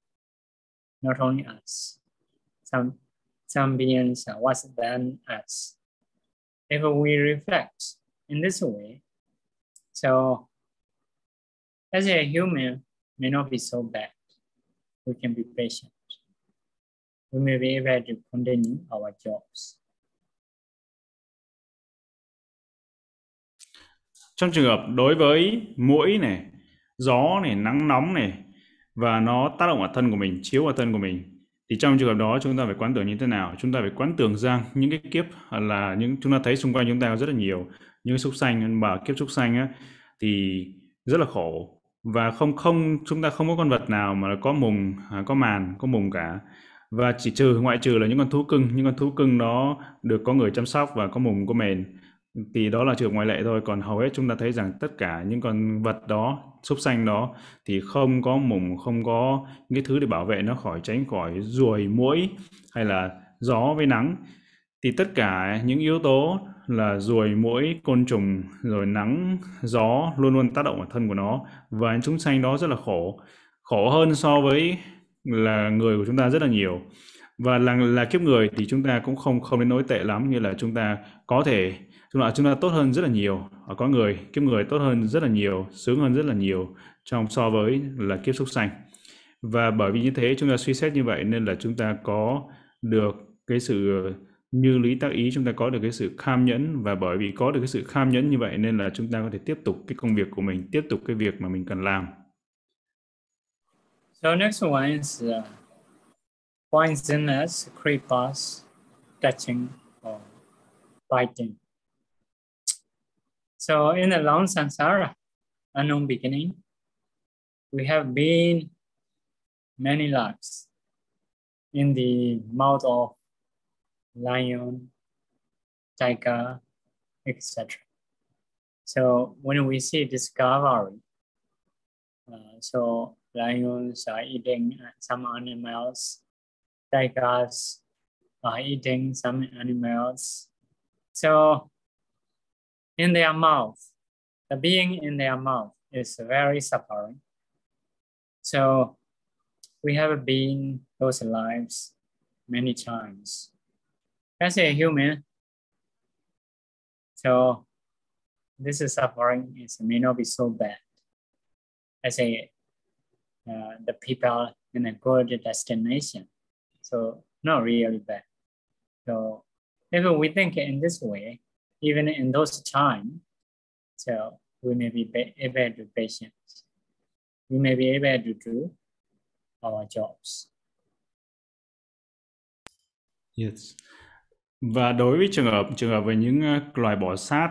not only us. Some some beings are worse than us. If we reflect in this way, so as a human may not be so bad. We can be patient. We may be able to continue our jobs. Trong trường hợp đối với mũi này, gió này, nắng nóng này và nó tác động vào thân của mình, chiếu vào thân của mình thì trong trường hợp đó chúng ta phải quán tưởng như thế nào? Chúng ta phải quán tưởng rằng những cái kiếp à, là những chúng ta thấy xung quanh chúng ta có rất là nhiều những xúc súc mà kiếp súc xanh á thì rất là khổ và không không chúng ta không có con vật nào mà có mùng à, có màn có mùng cả. Và chỉ trừ ngoại trừ là những con thú cưng. Những con thú cưng nó được có người chăm sóc và có mùng có mền. Thì đó là trường ngoại lệ thôi. Còn hầu hết chúng ta thấy rằng tất cả những con vật đó súc xanh đó thì không có mùng không có những cái thứ để bảo vệ nó khỏi tránh khỏi ruồi muỗi hay là gió với nắng thì tất cả những yếu tố là ruồi, muỗi, côn trùng, rồi nắng, gió luôn luôn tác động vào thân của nó. Và chúng sanh đó rất là khổ. Khổ hơn so với là người của chúng ta rất là nhiều. Và là là kiếp người thì chúng ta cũng không không đến nỗi tệ lắm, như là chúng ta có thể, chúng ta chúng ta tốt hơn rất là nhiều. Có người, kiếp người tốt hơn rất là nhiều, sướng hơn rất là nhiều trong, so với là kiếp súc sanh. Và bởi vì như thế, chúng ta suy xét như vậy nên là chúng ta có được cái sự như lý tác ý chúng ta có được cái sự kham nhẫn và bởi vì có được cái sự kham nhẫn như vậy nên là chúng ta có thể tiếp tục cái công việc của mình, tiếp tục cái việc mà mình cần làm. So next one is uh, poisonous creepers touching or biting. So in the long samsara, unknown beginning, we have been many lives in the mouth of lion, tiger, etc. So when we see discovery, uh, so lions are eating some animals, tigers are eating some animals. So in their mouth, the being in their mouth is very suffering. So we have been those lives many times as a human. So this is suffering is may not be so bad as a uh, the people in a good destination. So not really bad. So if we think in this way, even in those time, so we may be able to patient. We may be able to do our jobs. Yes. Và đối với trường hợp trường hợp với những uh, loài bò sát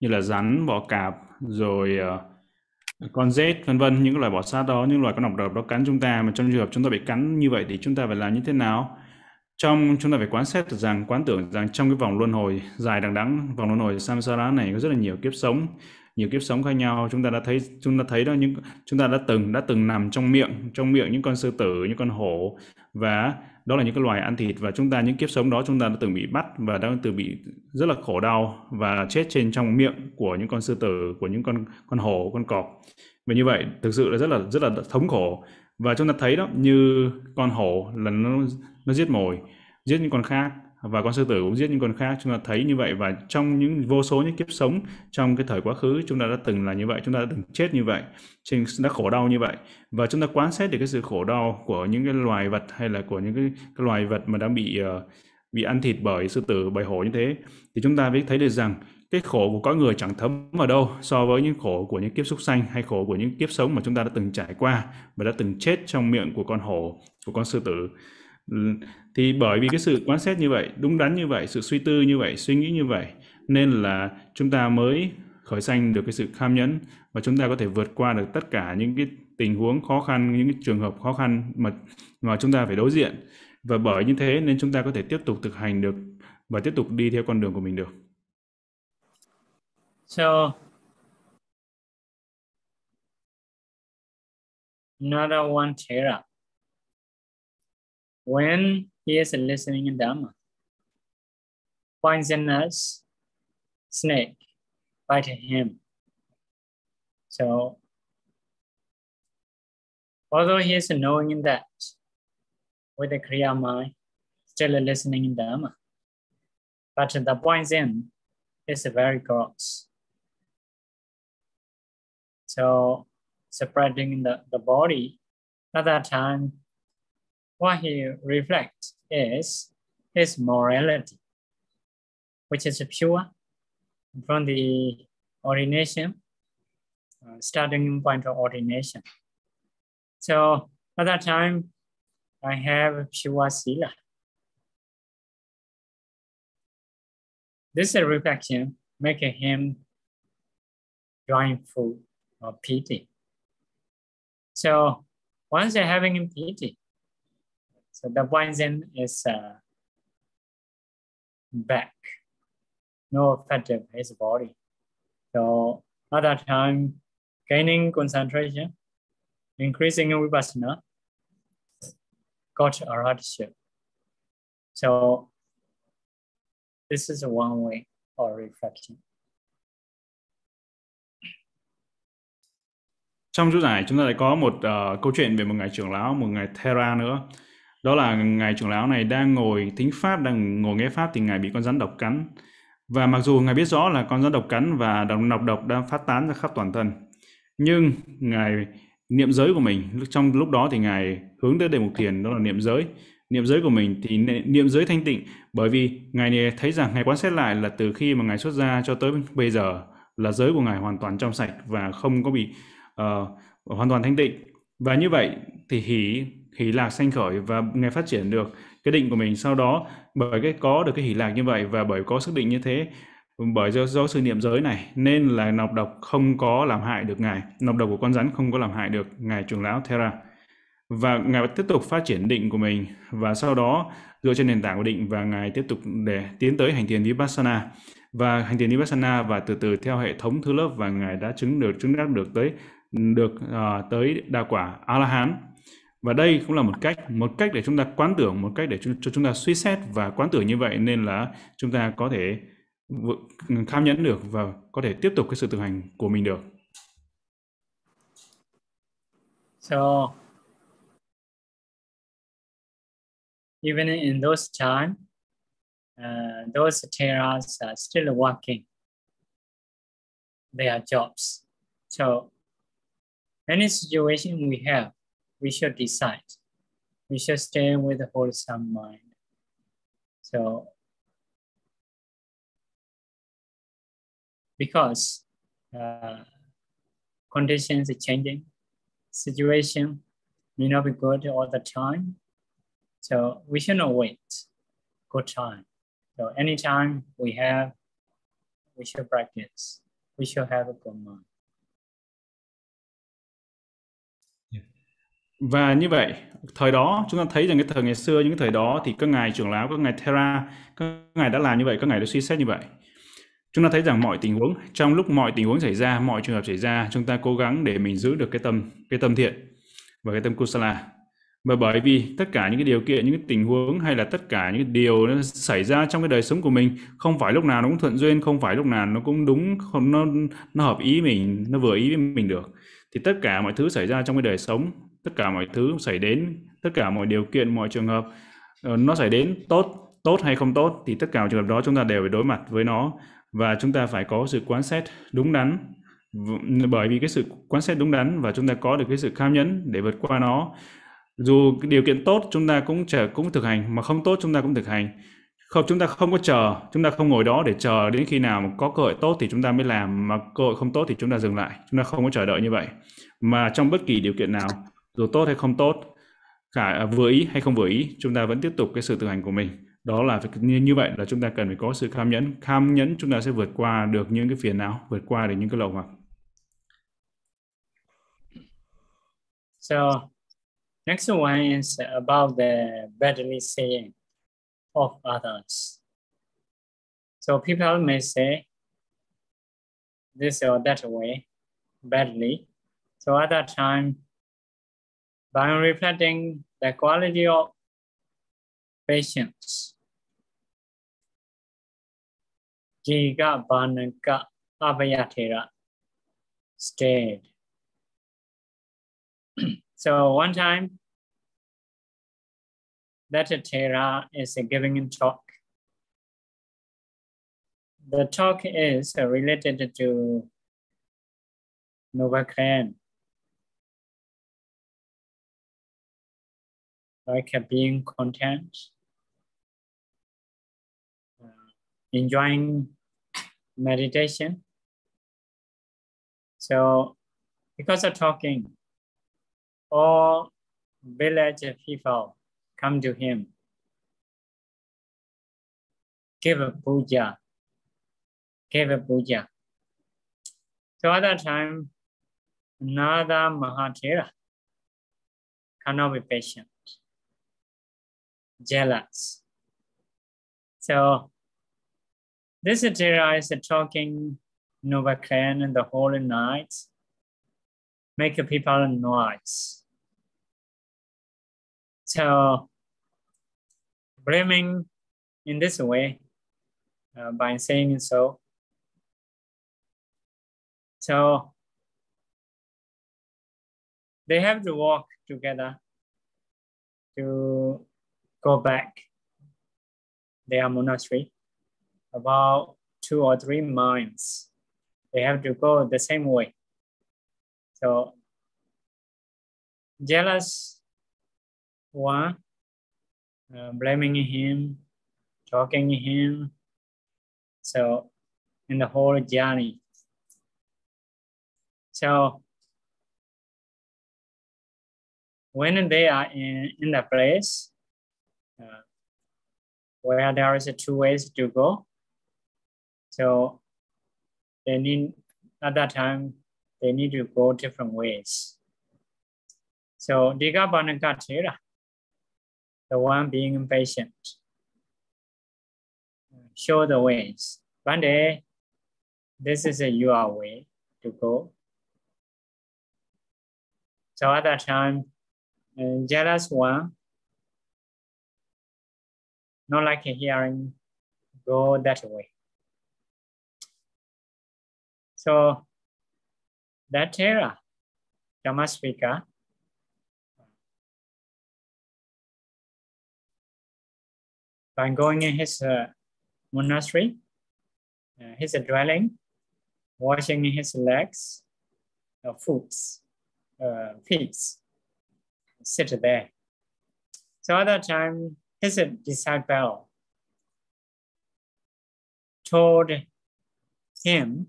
như là rắn, bò cạp, rồi uh, con rết vân vân những loài bò sát đó, những loài con độc độc đó cắn chúng ta mà trong trường hợp chúng ta bị cắn như vậy thì chúng ta phải làm như thế nào? Trong chúng ta phải quán xét rằng quán tưởng rằng trong cái vòng luân hồi dài đằng đẵng vòng luân hồi samsara này có rất là nhiều kiếp sống nhiều kiếp sống khác nhau. Chúng ta đã thấy, chúng ta thấy đó, những, chúng ta đã từng đã từng nằm trong miệng trong miệng những con sư tử, những con hổ. Và đó là những cái loài ăn thịt. Và chúng ta, những kiếp sống đó, chúng ta đã từng bị bắt và đã từng bị rất là khổ đau và chết trên trong miệng của những con sư tử, của những con con hổ, con cọp. Và như vậy, thực sự là rất là rất là thống khổ. Và chúng ta thấy đó, như con hổ là nó nó giết mồi, giết những con khác và con sư tử cũng giết những con khác. Chúng ta thấy như vậy và trong những vô số những kiếp sống trong cái thời quá khứ chúng ta đã từng là như vậy chúng ta đã từng chết như vậy trên đã khổ đau như vậy. Và chúng ta quan sát được cái sự khổ đau của những cái loài vật hay là của những cái, cái loài vật mà đang bị uh, bị ăn thịt bởi sư tử bởi hổ như thế. Thì chúng ta mới thấy được rằng cái khổ của con người chẳng thấm vào đâu so với những khổ của những kiếp súc sanh hay khổ của những kiếp sống mà chúng ta đã từng trải qua và đã từng chết trong miệng của con hổ, của con sư tử. Thì bởi vì cái sự quan sát như vậy, đúng đắn như vậy, sự suy tư như vậy, suy nghĩ như vậy, nên là chúng ta mới khởi sanh được cái sự kham nhẫn và chúng ta có thể vượt qua được tất cả những cái tình huống khó khăn, những cái trường hợp khó khăn mà mà chúng ta phải đối diện. Và bởi như thế nên chúng ta có thể tiếp tục thực hành được và tiếp tục đi theo con đường của mình được. So another one Tara. When he is listening in Dhamma, poisonous snake bite him. So although he is knowing in that with the Kriya mind, still listening in Dhamma, but the poison is very gross. So spreading the, the body, at that time, what he reflects is his morality, which is pure from the ordination, uh, starting point of ordination. So at that time, I have pure sila. This reflection making him joyful or pity. So once you're having pity, so the Weizen is uh, back, no effective his body. So at that time, gaining concentration, increasing vipassana, got a hardship. So this is one way of reflection. Trong chú giải chúng ta lại có một uh, câu chuyện về một ngài trưởng lão, một ngài Thera nữa. Đó là ngài trưởng lão này đang ngồi thính pháp, đang ngồi nghe pháp thì ngài bị con rắn độc cắn. Và mặc dù ngài biết rõ là con rắn độc cắn và đồng nọc độc đang phát tán ra khắp toàn thân, nhưng ngài niệm giới của mình trong lúc đó thì ngài hướng tới đề mục thiền đó là niệm giới niệm giới của mình thì niệm giới thanh tịnh bởi vì ngài này thấy rằng ngài quan sát lại là từ khi mà ngài xuất gia cho tới bây giờ là giới của ngài hoàn toàn trong sạch và không có bị uh, hoàn toàn thanh tịnh và như vậy thì hỷ hỷ lạc sanh khởi và ngài phát triển được cái định của mình sau đó bởi cái có được cái hỷ lạc như vậy và bởi có xác định như thế bởi do, do sự niệm giới này nên là nọc độc không có làm hại được ngài nọc độc của con rắn không có làm hại được ngài trưởng lão Thera. Và ngài tiếp tục phát triển định của mình và sau đó dựa trên nền tảng của định và ngài tiếp tục để tiến tới hành thiền vipassana. Và hành thiền vipassana và từ từ theo hệ thống thứ lớp và ngài đã chứng được chứng đắc được tới được uh, tới đa quả a la hán và đây cũng là một cách một cách để chúng ta quán tưởng một cách để cho chúng ta suy xét và quán tưởng như vậy nên là chúng ta có thể kham nhẫn được và có thể tiếp tục cái sự thực hành của mình được. So even in those time, uh, those teras are still working their jobs. So any situation we have, we should decide. We should stay with a wholesome mind. So because uh, conditions are changing, situation may not be good all the time. So we should not wait good time. So anytime we have, we should practice. We should have a good mind. Và như vậy, thời đó chúng ta thấy rằng cái thời ngày xưa, những cái thời đó thì các ngài trưởng lão, các ngài Thera, các ngài đã làm như vậy, các ngài đã suy xét như vậy. Chúng ta thấy rằng mọi tình huống, trong lúc mọi tình huống xảy ra, mọi trường hợp xảy ra, chúng ta cố gắng để mình giữ được cái tâm, cái tâm thiện và cái tâm kusala. Và bởi vì tất cả những cái điều kiện, những cái tình huống hay là tất cả những cái điều nó xảy ra trong cái đời sống của mình không phải lúc nào nó cũng thuận duyên, không phải lúc nào nó cũng đúng, không nó nó hợp ý mình, nó vừa ý với mình được. Thì tất cả mọi thứ xảy ra trong cái đời sống, tất cả mọi thứ xảy đến, tất cả mọi điều kiện, mọi trường hợp nó xảy đến tốt, tốt hay không tốt thì tất cả trường hợp đó chúng ta đều phải đối mặt với nó và chúng ta phải có sự quan sát đúng đắn bởi vì cái sự quan sát đúng đắn và chúng ta có được cái sự kham nhẫn để vượt qua nó dù cái điều kiện tốt chúng ta cũng chờ cũng thực hành mà không tốt chúng ta cũng thực hành không chúng ta không có chờ chúng ta không ngồi đó để chờ đến khi nào có cơ hội tốt thì chúng ta mới làm mà cơ hội không tốt thì chúng ta dừng lại chúng ta không có chờ đợi như vậy mà trong bất kỳ điều kiện nào dù tốt hay không tốt cả à, vừa ý hay không vừa ý chúng ta vẫn tiếp tục cái sự thực hành của mình. Đó là như, như vậy là chúng ta cần phải có sự kham nhẫn. Kham nhẫn chúng ta sẽ vượt qua được những cái phiền não vượt qua được những cái lậu hoặc. So next one is about the badly saying of others. So people may say this or that way badly. So at that time by reflecting the quality of patience. Jiga Banaka Abhayatera stayed. so one time, that Tera is giving a talk. The talk is related to Novakran. Like being content, uh, enjoying meditation. So because of talking, all village people come to him, give a puja, give a puja. So at that time, another Mahatera cannot be patient jealous. So this Atira is a talking Novaclan and the whole night, make people noise. So blaming in this way uh, by saying so. So they have to walk together to go back their monastery about two or three miles. They have to go the same way. So jealous one, uh, blaming him, talking him. So in the whole journey. So when they are in, in the place, where there is a two ways to go. So they need, at that time, they need to go different ways. So Digabanakatira, the one being impatient, show the ways. One day, this is a your way to go. So at that time, uh, jealous one not like hearing go that way. So that era, Dhamma speaker, by going in his uh, monastery, uh, his dwelling, washing his legs, uh, feet, uh, feet, sit there. So at that time, his disciple told him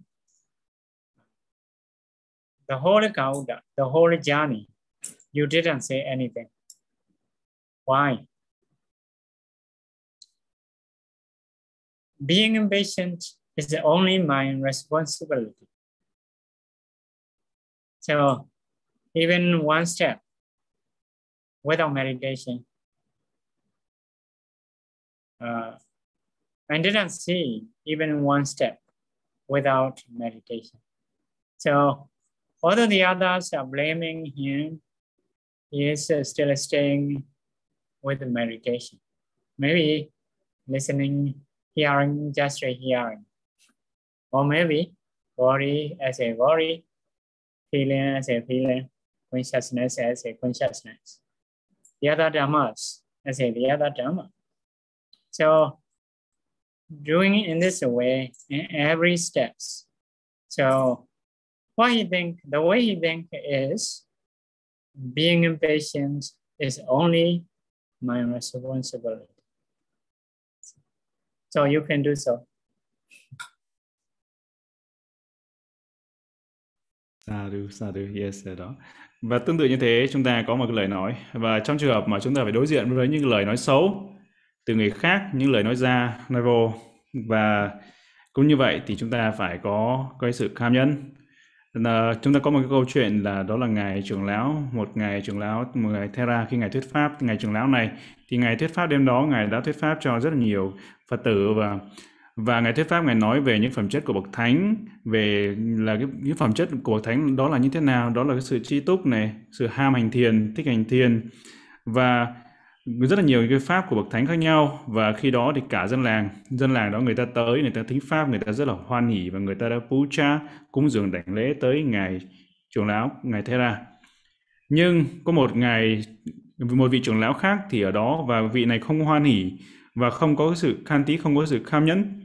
the whole Gauda, the whole journey, you didn't say anything. Why? Being impatient is only my responsibility. So even one step without meditation, uh, didn't see even one step without meditation. So although the others are blaming him, he is uh, still staying with the meditation. Maybe listening, hearing, just hearing. Or maybe worry as a worry, feeling as a feeling, consciousness as a consciousness. The other dhammas as a the other dhamma. So doing it in this way in every steps. So what he think, the way he think is being impatient is only my responsibility. So you can do so. Sadhu, sadhu, yes, đó. Và tương tự như thế, chúng ta có một cái lời nói. Và trong trường hợp mà chúng ta phải đối diện với những lời nói xấu từ người khác, những lời nói ra, nói vô. Và cũng như vậy thì chúng ta phải có cái sự cam nhẫn. Là chúng ta có một cái câu chuyện là đó là ngài trưởng lão, một ngài trưởng lão, một ngài Thera khi ngài thuyết pháp, ngài trưởng lão này thì ngài thuyết pháp đêm đó ngài đã thuyết pháp cho rất là nhiều Phật tử và và ngài thuyết pháp ngài nói về những phẩm chất của bậc thánh về là cái những phẩm chất của bậc thánh đó là như thế nào đó là cái sự chi túc này sự ham hành thiền thích hành thiền và rất là nhiều cái pháp của bậc thánh khác nhau. Và khi đó thì cả dân làng dân làng đó người ta tới người ta thính pháp người ta rất là hoan hỉ và người ta đã puja cúng dường đảnh lễ tới ngài trưởng lão ngài thế ra. Nhưng có một ngày một vị trưởng lão khác thì ở đó và vị này không hoan hỉ và không có sự khan tí không có sự kham nhẫn.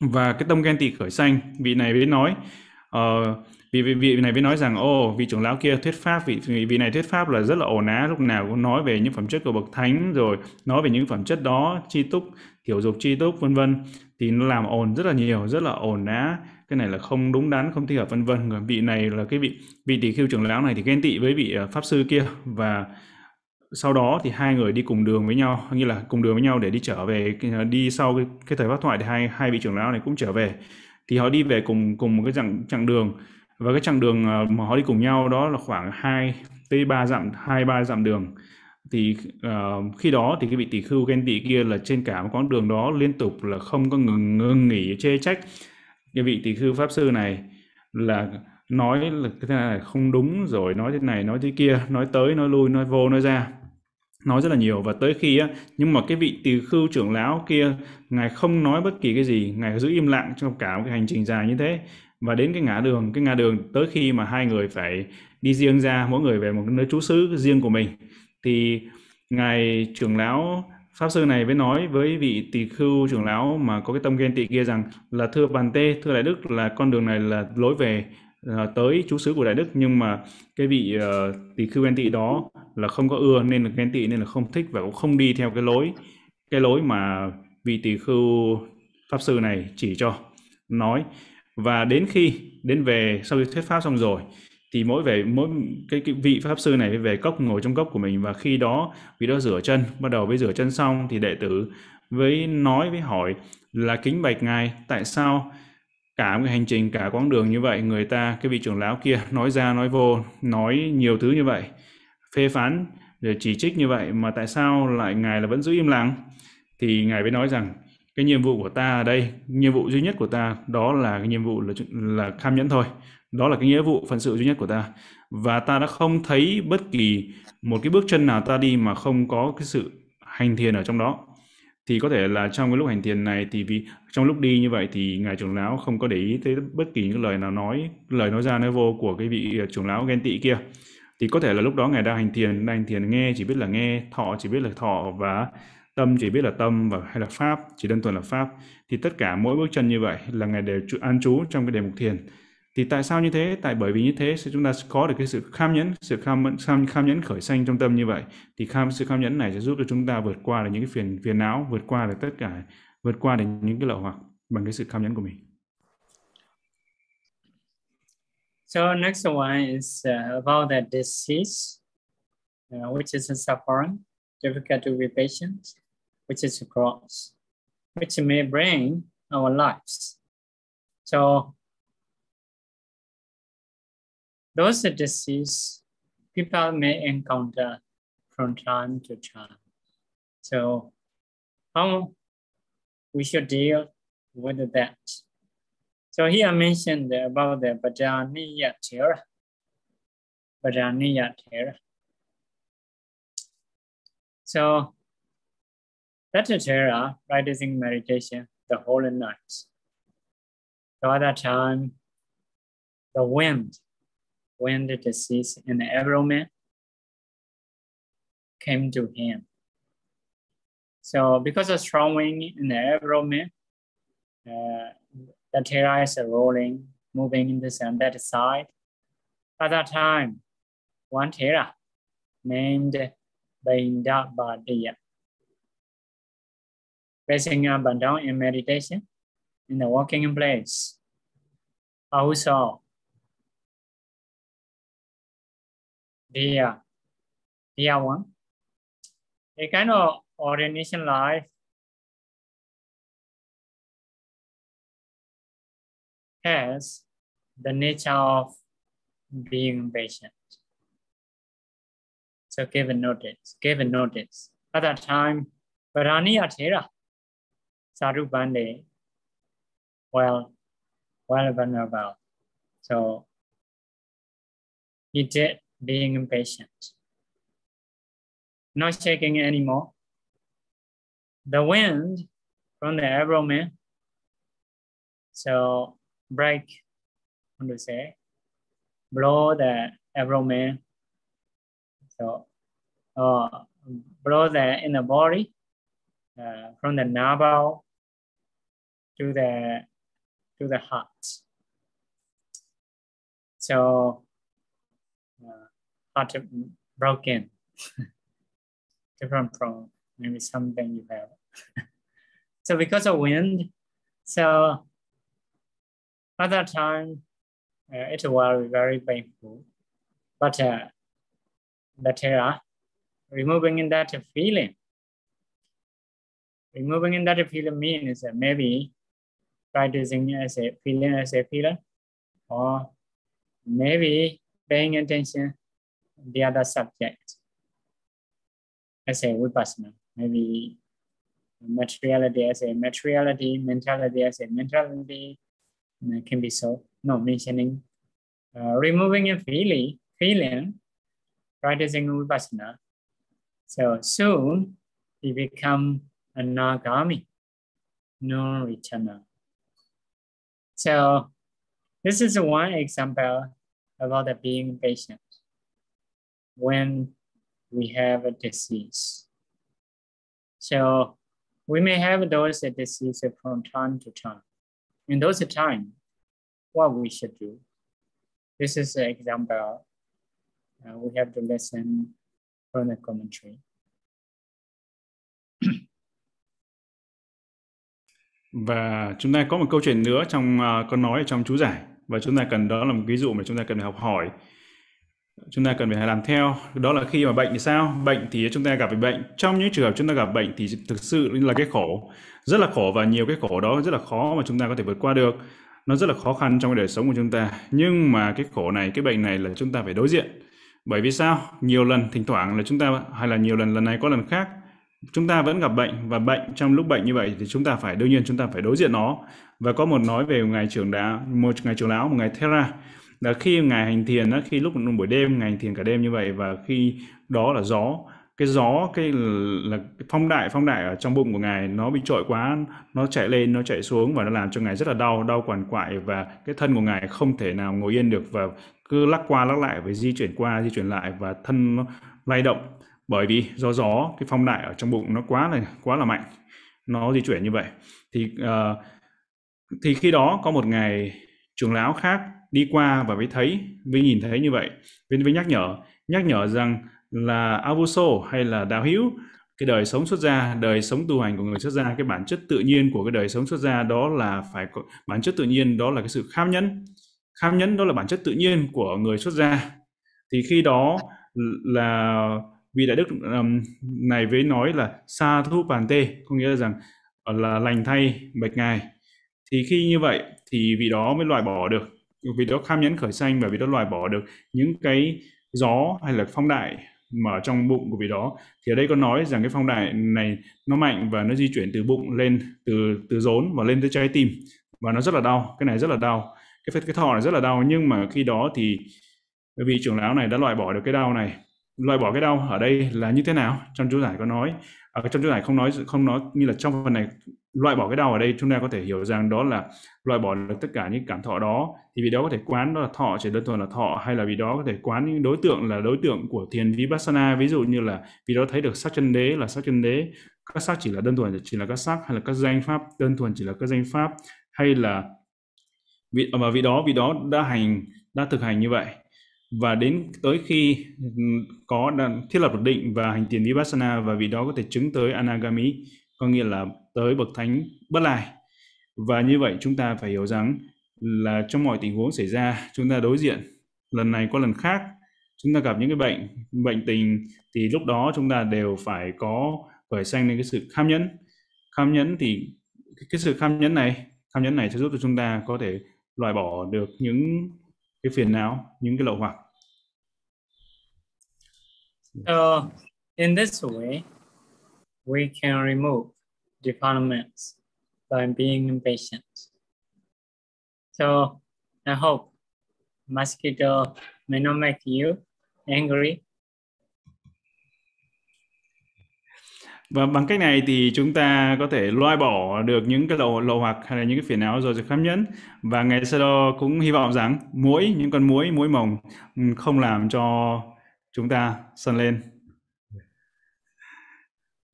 Và cái tâm ghen tị khởi sanh vị này mới nói uh, vì vị vị này mới nói rằng ô vị trưởng lão kia thuyết pháp vị vị, này thuyết pháp là rất là ổn á lúc nào cũng nói về những phẩm chất của bậc thánh rồi nói về những phẩm chất đó chi túc thiểu dục chi túc vân vân. Thì nó làm ồn rất là nhiều rất là ổn á. Cái này là không đúng đắn không thích hợp vân vân. Vị này là cái vị vị tỷ khưu trưởng lão này thì ghen tị với vị ờ, pháp sư kia. Và sau đó thì hai người đi cùng đường với nhau như là cùng đường với nhau để đi trở về ờ, đi sau cái, cái thời pháp thoại thì hai hai vị trưởng lão này cũng trở về. Thì họ đi về cùng cùng một cái chặng chặng đường và cái chặng đường ờ, mà họ đi cùng nhau đó là khoảng 2 tới 3 dặm hai ba dặm đường. Thì uh, khi đó thì cái vị tỷ khưu ghen tị kia là trên cả một quãng đường đó liên tục là không có ngừng ngừng nghỉ chê trách. Cái vị tỷ khưu pháp sư này là nói là cái thế này không đúng rồi nói thế này nói thế kia nói tới nói lui nói vô nói ra. Nói rất là nhiều và tới khi á nhưng mà cái vị tỳ khưu trưởng lão kia ngài không nói bất kỳ cái gì ngài giữ im lặng trong cả một cái hành trình dài như thế và đến cái ngã đường cái ngã đường tới khi mà hai người phải đi riêng ra mỗi người về một nơi trú xứ riêng của mình. Thì ngài trưởng lão pháp sư này mới nói với vị tỳ khưu trưởng lão mà có cái tâm ghen tị kia rằng là thưa bàn tê thưa đại đức là con đường này là lối về à, tới chú xứ của đại đức nhưng mà cái vị uh, tỳ khưu ghen tị đó là không có ưa nên là ghen tị nên là không thích và cũng không đi theo cái lối cái lối mà vị tỳ khưu pháp sư này chỉ cho. Nói và đến khi đến về sau khi thuyết pháp xong rồi thì mỗi về mỗi cái, cái vị pháp sư này về cốc ngồi trong cốc của mình. Và khi đó vị đó rửa chân bắt đầu với rửa chân xong thì đệ tử với nói với hỏi là kính bạch ngài tại sao cả một cái hành trình cả quãng đường như vậy người ta cái vị trưởng lão kia nói ra nói vô nói nhiều thứ như vậy phê phán rồi chỉ trích như vậy mà tại sao lại ngài là vẫn giữ im lặng? Thì ngài mới nói rằng cái nhiệm vụ của ta ở đây, nhiệm vụ duy nhất của ta, đó là cái nhiệm vụ là là kham nhẫn thôi. Đó là cái nghĩa vụ phận sự duy nhất của ta. Và ta đã không thấy bất kỳ một cái bước chân nào ta đi mà không có cái sự hành thiền ở trong đó. Thì có thể là trong cái lúc hành thiền này, thì vì trong lúc đi như vậy thì ngài trưởng lão không có để ý tới bất kỳ những lời nào nói, lời nói ra nói vô của cái vị à, trưởng lão ghen tị kia. Thì có thể là lúc đó ngài đang hành thiền, đang hành thiền nghe, chỉ biết là nghe, thọ, chỉ biết là thọ và tâm chỉ biết là tâm và hay là pháp chỉ đơn thuần là pháp. Thì tất cả mỗi bước chân như vậy là ngài đều an trú trong cái đề mục thiền. Thì tại sao như thế? Tại bởi vì như thế sẽ chúng ta có được cái sự kham nhẫn sự kham kham, kham nhẫn khởi sanh trong tâm như vậy. Thì kham sự kham nhẫn này sẽ giúp cho chúng ta vượt qua được những cái phiền phiền não vượt qua được tất cả vượt qua được những cái lậu hoặc bằng cái sự kham nhẫn của mình. So next one is uh, about the disease, uh, which is a suffering, difficult to be patient, which is cross, which may bring our lives. So those diseases people may encounter from time to time. So how we should deal with that. So here I mentioned about the Bajaniya Thera. Bajaniya Thera. So that Thera practicing meditation the whole night. So at that time, the wind wind disease in the abdomen came to him. So because of strong wind in the abdomen, uh, the terra is rolling, moving in this and that side. At that time, one terra named Baindabadiya facing up and down in meditation, in the walking in place. Also, the, dear the one, a kind of ordination life has the nature of being patient. So give a notice, give a notice. At that time, Varani Athera, Sadhu Bande, well, well vulnerable. So he did being impatient, not shaking anymore. The wind from the abdomen, so break, how to say, blow the abdomen, so uh, blow the in the body uh, from the navel to the to the heart. So uh, heart broken, different from maybe something you have. so because of wind, so at that time uh, it was very painful, but uh, the terror, removing in that feeling. Removing in that feeling means that maybe practicing as a feeling as a feeling, or maybe paying attention the other subject as a vipassana, maybe materiality as a materiality, mentality as a mentality, it can be so, no mentioning. Uh, removing a feeling, feeling practicing Vipassana. So soon he become a Nagami, no returner. So this is one example about the being patient when we have a disease. So we may have those diseases from time to time. In those time, what we should do. This is an example uh, we have to listen from the commentary. Và chúng ta có một câu chuyện nữa trong à, uh, con nói trong chú giải. Và chúng ta cần đó là một ví dụ mà chúng ta cần phải học hỏi. Chúng ta cần phải làm theo. Đó là khi mà bệnh thì sao? Bệnh thì chúng ta gặp phải bệnh. Trong những trường hợp chúng ta gặp bệnh thì thực sự là cái khổ. Rất là khổ và nhiều cái khổ đó rất là khó mà chúng ta có thể vượt qua được. Nó rất là khó khăn trong cái đời sống của chúng ta. Nhưng mà cái khổ này cái bệnh này là chúng ta phải đối diện. Bởi vì sao? Nhiều lần thỉnh thoảng là chúng ta hay là nhiều lần lần này có lần khác chúng ta vẫn gặp bệnh và bệnh trong lúc bệnh như vậy thì chúng ta phải đương nhiên chúng ta phải đối diện nó. Và có một nói về ngài trưởng đá một ngày trưởng lão một ngày thera. Là khi ngài hành thiền đó, khi lúc buổi đêm ngài hành thiền cả đêm như vậy và khi đó là gió. Cái gió cái là phong đại phong đại ở trong bụng của ngài nó bị trội quá nó chạy lên nó chạy xuống và nó làm cho ngài rất là đau đau quằn quại và cái thân của ngài không thể nào ngồi yên được và cứ lắc qua lắc lại với di chuyển qua di chuyển lại và thân nó lay động bởi vì do gió cái phong đại ở trong bụng nó quá là quá là mạnh nó di chuyển như vậy. Thì uh, thì khi đó có một ngày trưởng lão khác đi qua và mới thấy mới nhìn thấy như vậy. Với, với nhắc nhở nhắc nhở rằng là avuso hay là đạo hữu cái đời sống xuất gia đời sống tu hành của người xuất gia cái bản chất tự nhiên của cái đời sống xuất gia đó là phải có bản chất tự nhiên đó là cái sự kham nhẫn. Kham nhẫn đó là bản chất tự nhiên của người xuất gia. Thì khi đó là vị đại đức um, này với nói là sa thu bàn tê có nghĩa là rằng ờ, là lành thay bạch ngài. Thì khi như vậy thì vị đó mới loại bỏ được. Vị đó kham nhẫn khởi sanh và vị đó loại bỏ được những cái gió hay là phong đại mà ở trong bụng của vị đó. Thì ở đây có nói rằng cái phong đại này nó mạnh và nó di chuyển từ bụng lên từ từ rốn và lên tới trái tim. Và nó rất là đau cái này rất là đau. Cái cái thọ này rất là đau nhưng mà khi đó thì vị trưởng lão này đã loại bỏ được cái đau này loại bỏ cái đau ở đây là như thế nào? Trong chú giải có nói ở trong chú giải không nói không nói như là trong phần này loại bỏ cái đau ở đây chúng ta có thể hiểu rằng đó là loại bỏ được tất cả những cảm thọ đó. Thì vì đó có thể quán đó là thọ, chỉ đơn thuần là thọ, hay là vì đó có thể quán những đối tượng là đối tượng của thiền vipassana. Ví dụ như là vì đó thấy được sắc chân đế là sắc chân đế. Các sắc chỉ là đơn thuần, chỉ là các sắc hay là các danh pháp, đơn thuần chỉ là các danh pháp, hay là vì và vì đó vì đó đã hành, đã thực hành như vậy và đến tới khi ừ, có thiết lập được định và hành tiền vipassana và vì đó có thể chứng tới anagami, có nghĩa là tới bậc thánh bất lai. Và như vậy chúng ta phải hiểu rằng là trong mọi tình huống xảy ra, chúng ta đối diện, lần này qua lần khác, chúng ta gặp những cái bệnh bệnh tình, thì lúc đó chúng ta đều phải có khởi sanh lên cái sự kham nhẫn. Kham nhẫn thì cái sự kham nhẫn này, kham nhẫn này sẽ giúp cho chúng ta có thể loại bỏ được những cái phiền não, những cái lậu hoặc. So in this way, we can remove defilements by being impatient. So I hope mosquito may not make you angry. Và bằng cách này thì chúng ta có thể loại bỏ được những cái lậu lậu hoặc hay là những cái phiền não rồi sự khám nhẫn và ngày sau đó cũng hy vọng rằng muỗi những con muỗi muỗi mồng ừ, không làm cho chúng ta sân lên.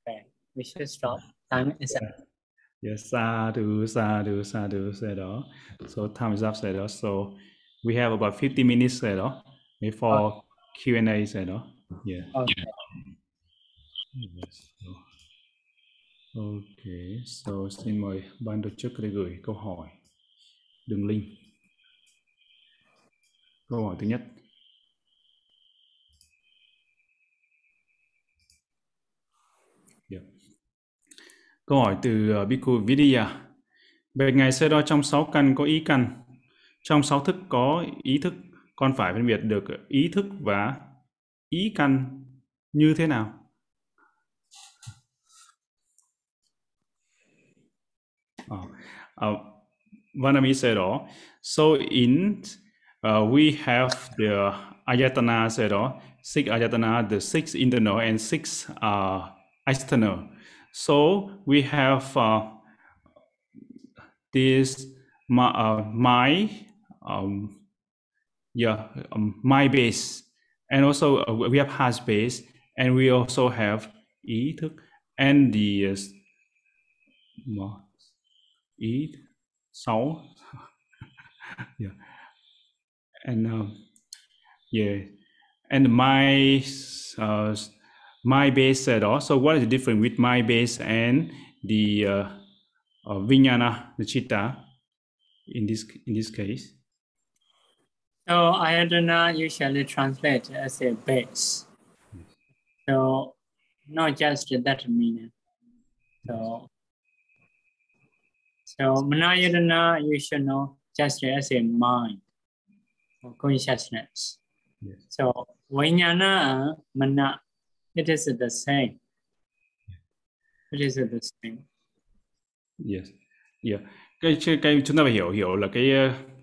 Okay, we should stop. Time is up. Yes, sadhu, sadhu, sadhu, say đó. So time is up, say đó. So we have about 50 minutes, say đó. Before Q&A, say đó. Yeah. Okay. Yes. So, ok, so xin mời ban tổ chức để gửi câu hỏi đường link. Câu hỏi thứ nhất. Yeah. Câu hỏi từ ờ, Bhikkhu Vidya. Về ngày sơ đo trong sáu căn có ý căn. Trong sáu thức có ý thức, con phải phân biệt được ý thức và ý căn như thế nào? Ờ, ờ, uh, uh, Vanami said, oh, so in uh, we have the ayatana said, oh, six ayatana, the six internal and six uh, external. So we have uh, this my, uh, my um, yeah um, my base, and also uh, we have has base, and we also have thức and the uh, ý sáu yeah. And um, yeah. And my uh, my base said also what is the difference with my base and the uh, uh, vijnana the chitta in this in this case So ayatana usually translate as a base. So not just that meaning. So so manayatana you should know just as a mind or consciousness. yes So vijnana mana it is the same. It is the same. yes yeah cái cái chúng ta phải hiểu hiểu là cái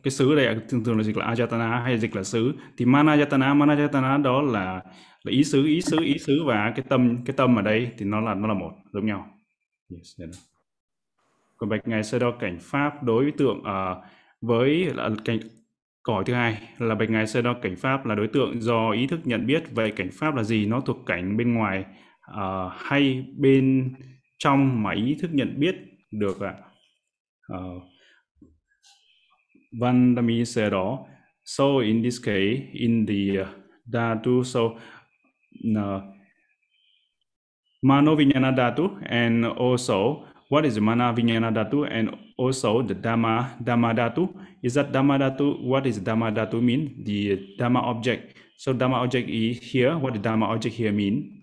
cái xứ đây thường thường là dịch là ajatana hay dịch là xứ thì manajatana manajatana đó là là ý xứ ý xứ ý xứ và cái tâm cái tâm ở đây thì nó là nó là một giống nhau yes, yeah. còn bạch ngài sơ đo cảnh pháp đối tượng uh, với là cảnh câu hỏi thứ hai là bạch ngài sơ đo cảnh pháp là đối tượng do ý thức nhận biết vậy cảnh pháp là gì nó thuộc cảnh bên ngoài uh, hay bên trong mà ý thức nhận biết được ạ ờ, uh, Vandami said all. So in this case, in the uh, dhatu, so uh, mano vijnana dhatu, and also what is mana vijnana dhatu, and also the dhamma dhamma dhatu. Is that dhamma dhatu? What is dhamma dhatu mean? The dhamma object. So dhamma object is here. What the dhamma object here mean?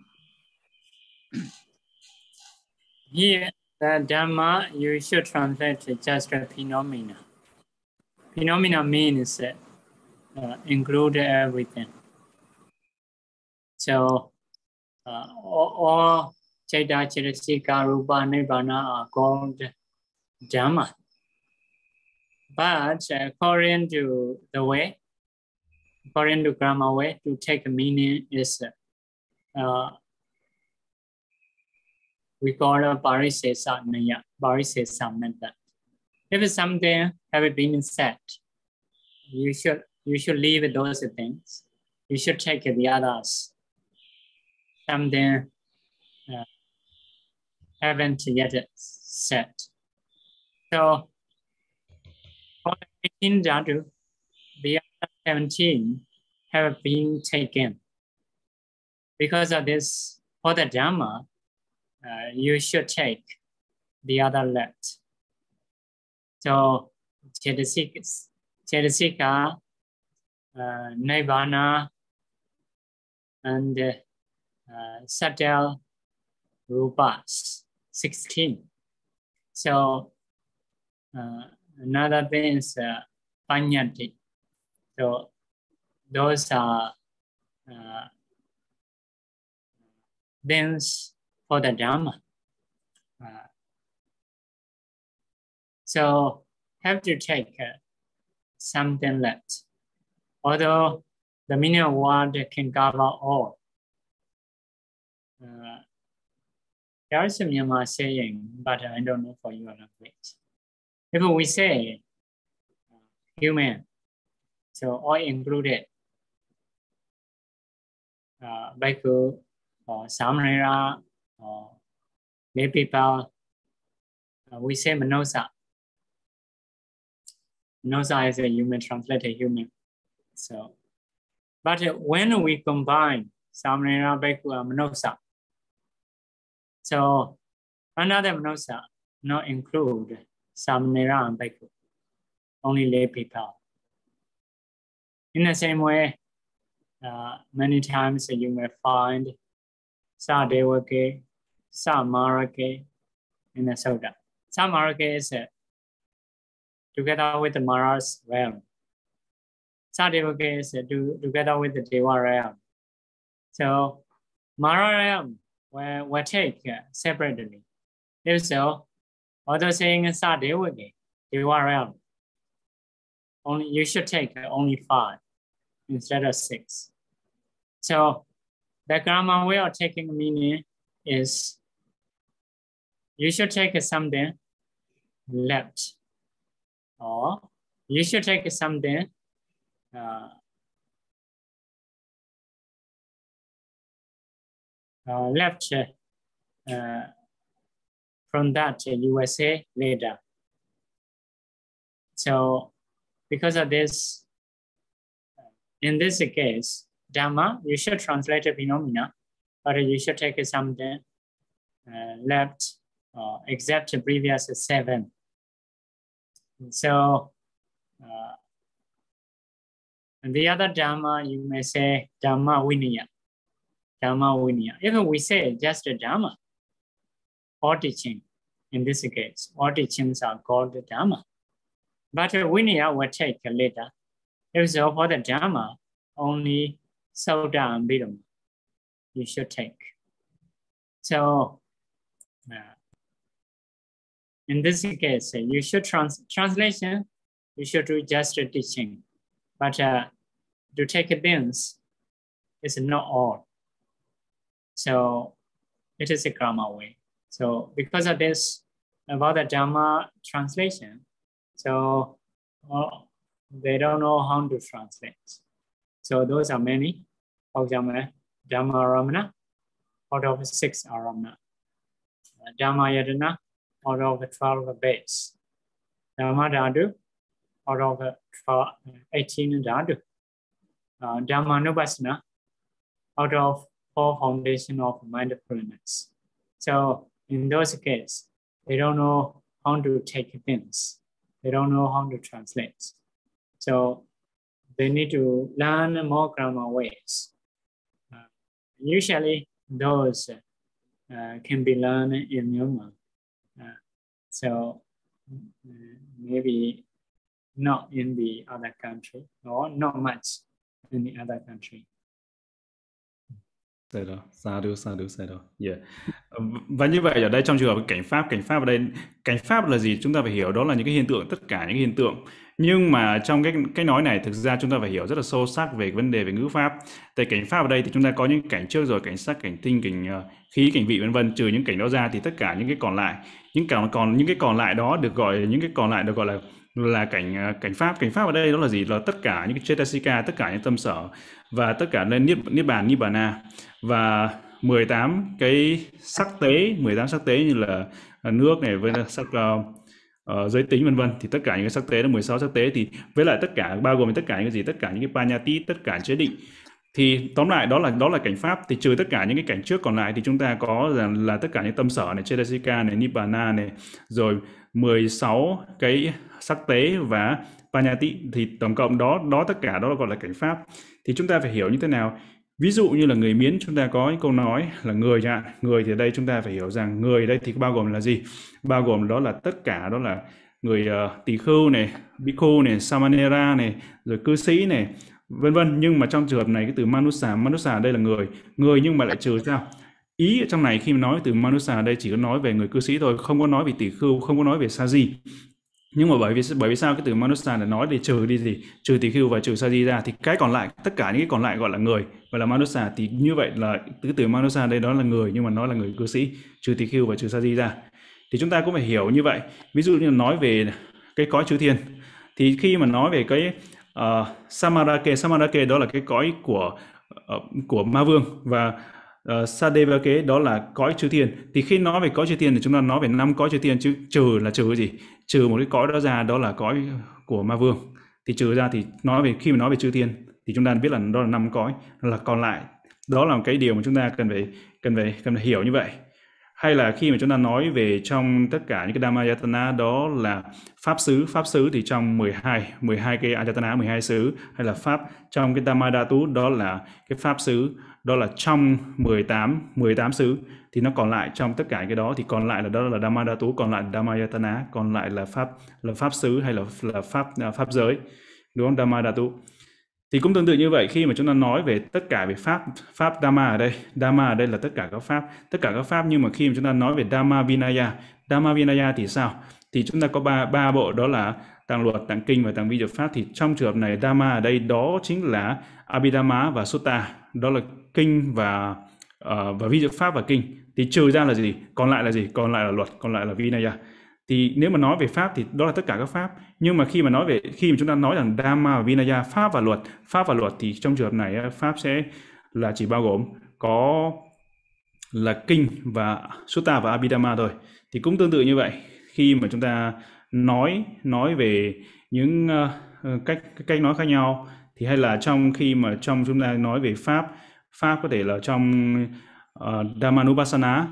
Here, the Dhamma, you should translate just a phenomena. Phenomena means uh, include everything. So, uh, all, all Chaita, Chaitasika, Rupa, Nibbana are called Dhamma. But according to the way, according to grammar way, to take meaning is uh, we call a parisesa naya, parisesa method. If something have been said, you should you should leave those things. You should take the others. Something uh, haven't yet said. So for 18 dhatu, the other 17 have been taken. Because of this, for the Dhamma, uh, you should take the other left. So Chetasika, uh, and uh, subtle rupas, 16. So uh, another thing is uh, panyati. So those are uh, things for the dharma, Uh, so have to take uh, something left. Although the meaning of word can cover all. Uh, there is a Myanmar saying, but I don't know for your language. If we say uh, human, so all included, uh, Bhikkhu or uh, Samanera or uh, lay people, uh, we say Manosa. Manosa is a human, translated human. So, but when we combine Samanera, Bhikkhu, and Manosa, so another Manosa not include Samanera and Bhikkhu, only lay people. In the same way, uh, many times you may find Sadevake, Samarake in the soda. Samarake is uh, together with the Mara's realm. Sadevake is uh, do, together with the Deva realm. So Mara realm will, will take uh, separately. If so, although saying Sadevake, Deva realm, only you should take only five instead of six. So the grammar way of taking meaning is you should take something left or you should take something uh, uh, left uh, from that will later. So because of this, in this case, Dhamma, you should translate a phenomena, but you should take something uh, left uh, except the previous seven. So, uh, the other Dhamma, you may say Dhamma Vinaya. Dhamma Vinaya. If we say just a Dhamma, all teaching, in this case, all teachings are called Dharma, But Vinaya will take later. If so, for the Dharma only Sauda and Bidama you should take. So, uh, in this case, you should trans translation, you should do just teaching. But uh, to take things is not all. So it is a grammar way. So because of this, about the Dhamma translation, so well, they don't know how to translate. So those are many. For example, Dhamma Aramana, out of six Aramana. Dhamma Yadana, out of 12 base. Dhamma Dhatu, out of 12, 18 Dhatu. Uh, Dhamma Nupassana, out of four foundation of mindfulness. So in those cases, they don't know how to take things. They don't know how to translate. So they need to learn more grammar ways. Uh, usually those uh, can be learned in Myanmar. Uh, so maybe not in the other country or not much in the other country. Sai đó, xa được, xa được, sai đó. Yeah. Ờ, và như vậy ở đây trong trường hợp cảnh pháp, cảnh pháp ở đây, cảnh pháp là gì? Chúng ta phải hiểu đó là những cái hiện tượng, tất cả những cái hiện tượng nhưng mà trong cái cái nói này thực ra chúng ta phải hiểu rất là sâu sắc về vấn đề về ngữ pháp tại cảnh pháp ở đây thì chúng ta có những cảnh trước rồi cảnh sắc cảnh tinh cảnh uh, khí cảnh vị vân vân trừ những cảnh đó ra thì tất cả những cái còn lại những cảnh còn những cái còn lại đó được gọi những cái còn lại được gọi là là cảnh à, cảnh pháp. Cảnh pháp ở đây đó là gì? Là tất cả những cái chetasika tất cả những tâm sở và tất cả lên niết niết bàn nibbana và 18 cái sắc tế 18 sắc tế như là à, nước này với sắc uh, uh, giới tính vân vân thì tất cả những cái sắc tế là 16 sắc tế thì với lại tất cả bao gồm tất cả những cái gì? Tất cả những cái panyati tất cả chế định. Thì tóm lại đó là đó là cảnh pháp. Thì trừ tất cả những cái cảnh trước còn lại thì chúng ta có là, là tất cả những tâm sở này Chetasika này Nibbana này rồi 16 cái sắc tế và Panyati thì tổng cộng đó đó tất cả đó gọi là cảnh pháp. Thì chúng ta phải hiểu như thế nào? Ví dụ như là người miến chúng ta có câu nói là người chẳng hạn. Người thì ở đây chúng ta phải hiểu rằng người đây thì bao gồm là gì? Bao gồm đó là tất cả đó là người uh, tỳ khưu này bhikkhu này samanera này rồi cư sĩ này vân vân. Nhưng mà trong trường hợp này cái từ manusa manusa đây là người. Người nhưng mà lại trừ sao? Ý ở trong này khi nói từ manusa đây chỉ có nói về người cư sĩ thôi không có nói về tỷ khưu không có nói về sa di. Nhưng mà bởi vì bởi vì sao cái từ manusa là nói để trừ đi gì trừ tỷ khưu và trừ sa di ra thì cái còn lại tất cả những cái còn lại gọi là người. Và là manusa thì như vậy là từ từ manusa đây đó là người nhưng mà nó là người cư sĩ trừ tỷ khưu và trừ sa di ra. Thì chúng ta cũng phải hiểu như vậy. Ví dụ như nói về cái cõi chư thiên thì khi mà nói về cái uh, Samarake Samarake đó là cái cõi của uh, của ma vương. Và Ờ, uh, Sadevake đó là cõi chư thiên. Thì khi nói về cõi chư thiên thì chúng ta nói về năm cõi chư thiên chứ trừ là trừ cái gì? Trừ một cái cõi đó ra đó là cõi của ma vương. Thì trừ ra thì nói về khi mà nói về chư thiên thì chúng ta biết là đó là năm cõi. Là còn lại đó là một cái điều mà chúng ta cần phải cần phải cần phải hiểu như vậy hay là khi mà chúng ta nói về trong tất cả những cái Dhammayatana đó là pháp xứ. Pháp xứ thì trong 12 12 cái Ayatana 12 xứ. Hay là pháp trong cái Dhammadhatu đó là cái pháp xứ. Đó là trong 18 18 xứ. Thì nó còn lại trong tất cả cái đó thì còn lại là đó là Dhammadhatu còn lại là Dhammayatana còn lại là pháp là pháp xứ hay là là pháp à, pháp giới. Đúng không? Dhammadhatu thì cũng tương tự như vậy khi mà chúng ta nói về tất cả về pháp pháp dharma ở đây dharma ở đây là tất cả các pháp tất cả các pháp nhưng mà khi mà chúng ta nói về dharma vinaya dharma vinaya thì sao? Thì chúng ta có ba ba bộ đó là tạng luật tạng kinh và tạng vi dược pháp. Thì trong trường hợp này dharma ở đây đó chính là abhidhamma và sutta. Đó là kinh và uh, và vi dược pháp và kinh. Thì trừ ra là gì? Còn lại là gì? Còn lại là luật còn lại là vinaya thì nếu mà nói về pháp thì đó là tất cả các pháp. Nhưng mà khi mà nói về khi mà chúng ta nói rằng dhamma và vinaya pháp và luật pháp và luật thì trong trường hợp này pháp sẽ là chỉ bao gồm có là kinh và sutta và abhidhamma thôi. Thì cũng tương tự như vậy. Khi mà chúng ta nói nói về những uh, cách cách nói khác nhau thì hay là trong khi mà trong chúng ta nói về pháp pháp có thể là trong ờ, uh, Dhammanupassana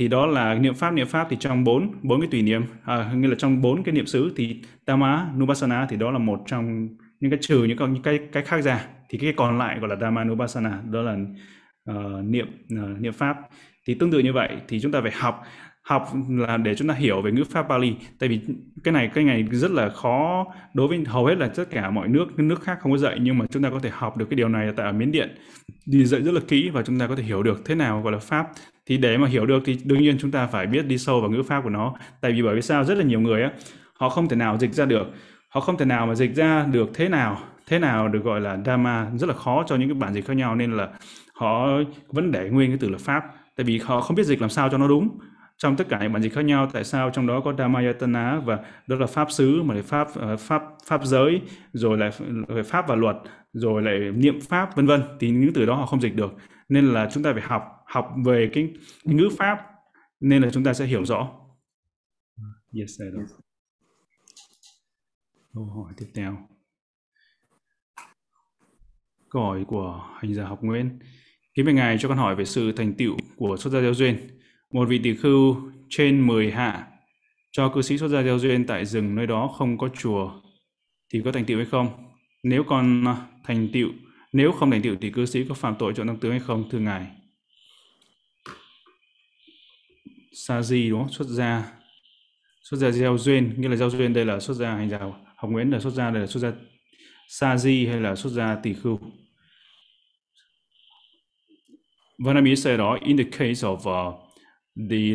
thì đó là niệm pháp niệm pháp thì trong bốn bốn cái tùy niệm. À, nghĩa là trong bốn cái niệm xứ thì Dhamma nubasana thì đó là một trong những cái trừ những cái những cái cái khác ra. Thì cái còn lại gọi là Dhamma nubasana đó là uh, niệm uh, niệm pháp. Thì tương tự như vậy thì chúng ta phải học học là để chúng ta hiểu về ngữ pháp Bali tại vì cái này cái này rất là khó đối với hầu hết là tất cả mọi nước nước khác không có dạy nhưng mà chúng ta có thể học được cái điều này tại ở Miến Điện. Đi dạy rất là kỹ và chúng ta có thể hiểu được thế nào gọi là pháp thì để mà hiểu được thì đương nhiên chúng ta phải biết đi sâu vào ngữ pháp của nó. Tại vì bởi vì sao? Rất là nhiều người á, họ không thể nào dịch ra được. Họ không thể nào mà dịch ra được thế nào thế nào được gọi là dharma rất là khó cho những cái bản dịch khác nhau. Nên là họ vẫn để nguyên cái từ là pháp. Tại vì họ không biết dịch làm sao cho nó đúng. Trong tất cả những bản dịch khác nhau, tại sao trong đó có Dhammayatana và đó là pháp xứ, mà lại pháp ờ, pháp pháp giới, rồi lại pháp và luật, rồi lại niệm pháp, vân vân. Thì những từ đó họ không dịch được. Nên là chúng ta phải học học về cái, ngữ pháp nên là chúng ta sẽ hiểu rõ. Yes sir. câu hỏi tiếp theo. Câu hỏi của hành giả học Nguyễn kính bạch ngài cho con hỏi về sự thành tựu của xuất gia gieo duyên. Một vị tỷ khưu trên 10 hạ cho cư sĩ xuất gia gieo duyên tại rừng nơi đó không có chùa thì có thành tựu hay không? Nếu con thành tựu nếu không thành tựu thì cư sĩ có phạm tội chọn tăng tướng hay không thưa ngài sa di đúng không? Xuất gia. Xuất gia gieo duyên nghĩa là gieo duyên đây là xuất gia hành giả học nguyễn là xuất gia đây là xuất gia sa di hay là xuất gia tỷ khưu. Vietnamese say oh, in the case of uh, the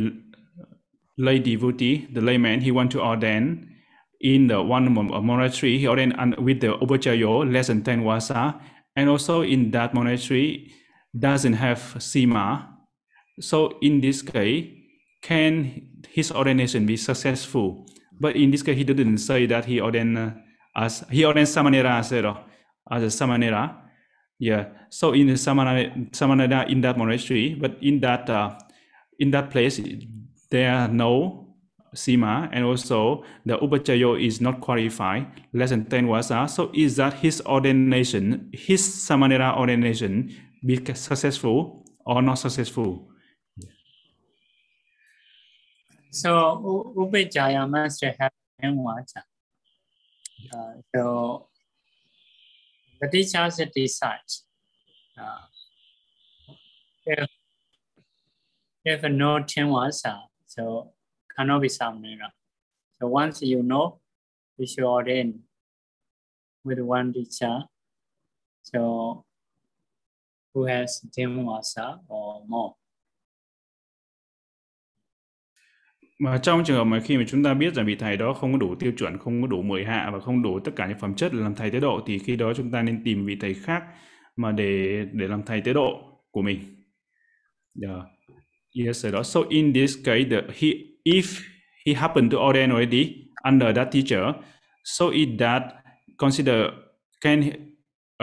lay devotee, the layman, he want to ordain in the one uh, monastery, he ordained with the obachayo less than 10 wasa, and also in that monastery doesn't have sima. So in this case, can his ordination be successful? But in this case, he didn't say that he ordained uh, as he ordained samanera as, uh, as a samanera. Yeah. So in the samanera, samanera in that monastery, but in that uh, in that place there are no Sima, and also the Upachayo is not qualified, less than 10 wasa. So is that his ordination, his Samanera ordination, be successful or not successful? So Upajaya must have 10 wasa. Uh, so the teachers decide. Uh, if, if no ten wasa, so cannot be samnera. So once you know, you should ordain with one teacher. So who has ten wasa or more. Mà trong trường hợp mà khi mà chúng ta biết rằng vị thầy đó không có đủ tiêu chuẩn, không có đủ mười hạ và không đủ tất cả những phẩm chất để làm thầy tế độ thì khi đó chúng ta nên tìm vị thầy khác mà để để làm thầy tế độ của mình. Yeah. Yes, sir. So in this case, the, he if he happened to ordain already under that teacher, so is that consider can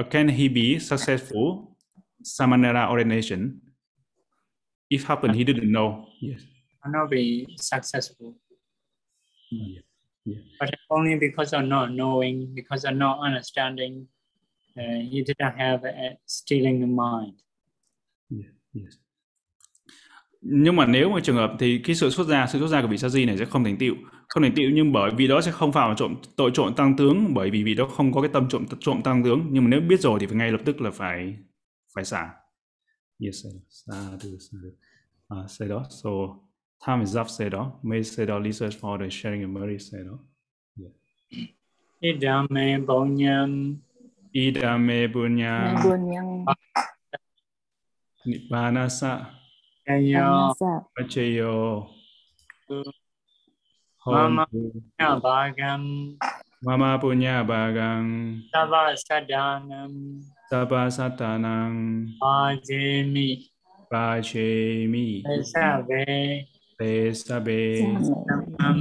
uh, can he be successful samanera ordination? If happened, he didn't know. Yes. Cannot be successful. Yeah. Yeah. But only because of not knowing, because of not understanding, uh, you didn't have a stealing the mind. Yeah. Nhưng mà nếu mà trường hợp thì cái sự xuất gia sự xuất gia của vị sa di này sẽ không thành tựu không thành tựu nhưng bởi vì đó sẽ không phạm trộm tội trộm tăng tướng bởi vì vì đó không có cái tâm trộm trộm tăng tướng nhưng mà nếu biết rồi thì phải ngay lập tức là phải phải xả yes sa du sa du uh, say đó so time is up say đó may say đó research for the sharing of memory say đó idame bonyam idame bunyam bunyam nippanasa Ayo, Pachayo. Mama punya bagam. Mama punya bagam. Sabah sadanam. Sabah satanang. Pajemi. Pajemi. Pesabe. Pesabe. Samam.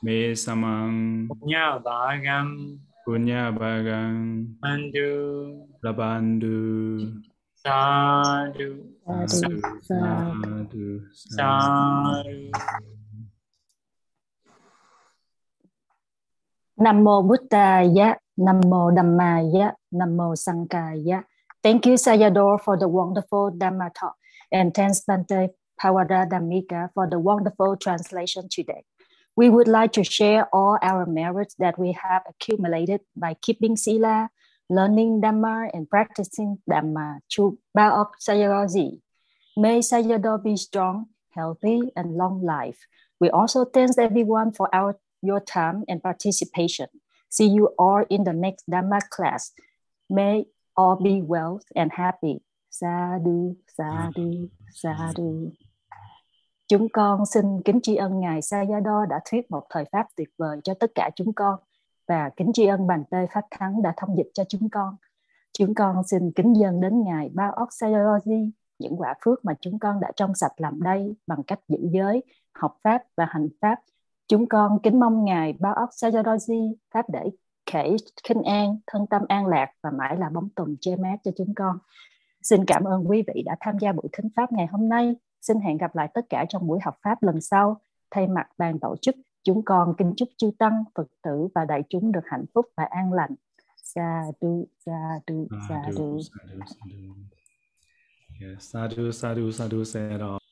Me samang. Punya bagam. Punya bagam. Mandu. Labandu. Sadhu. Sadhu. Sadhu. Sadhu. Nam mô Buddhaya, Nam mô Dhammaya, Nam mô Sanghaya. Thank you, Sayadaw, for the wonderful Dhamma talk, and thanks Bante Pawada Dhammika for the wonderful translation today. We would like to share all our merits that we have accumulated by keeping Sila, learning Dhamma, and practicing Dhamma to Baok Sayadaw. May Sayadaw be strong, healthy, and long life. We also thank everyone for our your time and participation. See you all in the next Dhamma class. May all be well and happy. Sadhu, sadhu, sadhu. Chúng con xin kính tri ân Ngài Sayadaw đã thuyết một thời Pháp tuyệt vời cho tất cả chúng con và kính tri ân Bành Tê Pháp Thắng đã thông dịch cho chúng con. Chúng con xin kính dâng đến Ngài Ba Ốc Sayadaw những quả phước mà chúng con đã trong sạch làm đây bằng cách giữ giới, học Pháp và hành Pháp Chúng con kính mong Ngài Bao Ốc Sayadaw Pháp để khể khinh an, thân tâm an lạc và mãi là bóng tùng che mát cho chúng con. Xin cảm ơn quý vị đã tham gia buổi thính Pháp ngày hôm nay. Xin hẹn gặp lại tất cả trong buổi học Pháp lần sau. Thay mặt ban tổ chức, chúng con kính chúc chư Tăng, Phật tử và đại chúng được hạnh phúc và an lành. Sadhu, sadhu, sadhu. Sadhu, sadhu, sadhu, sadhu, sadhu, sadhu.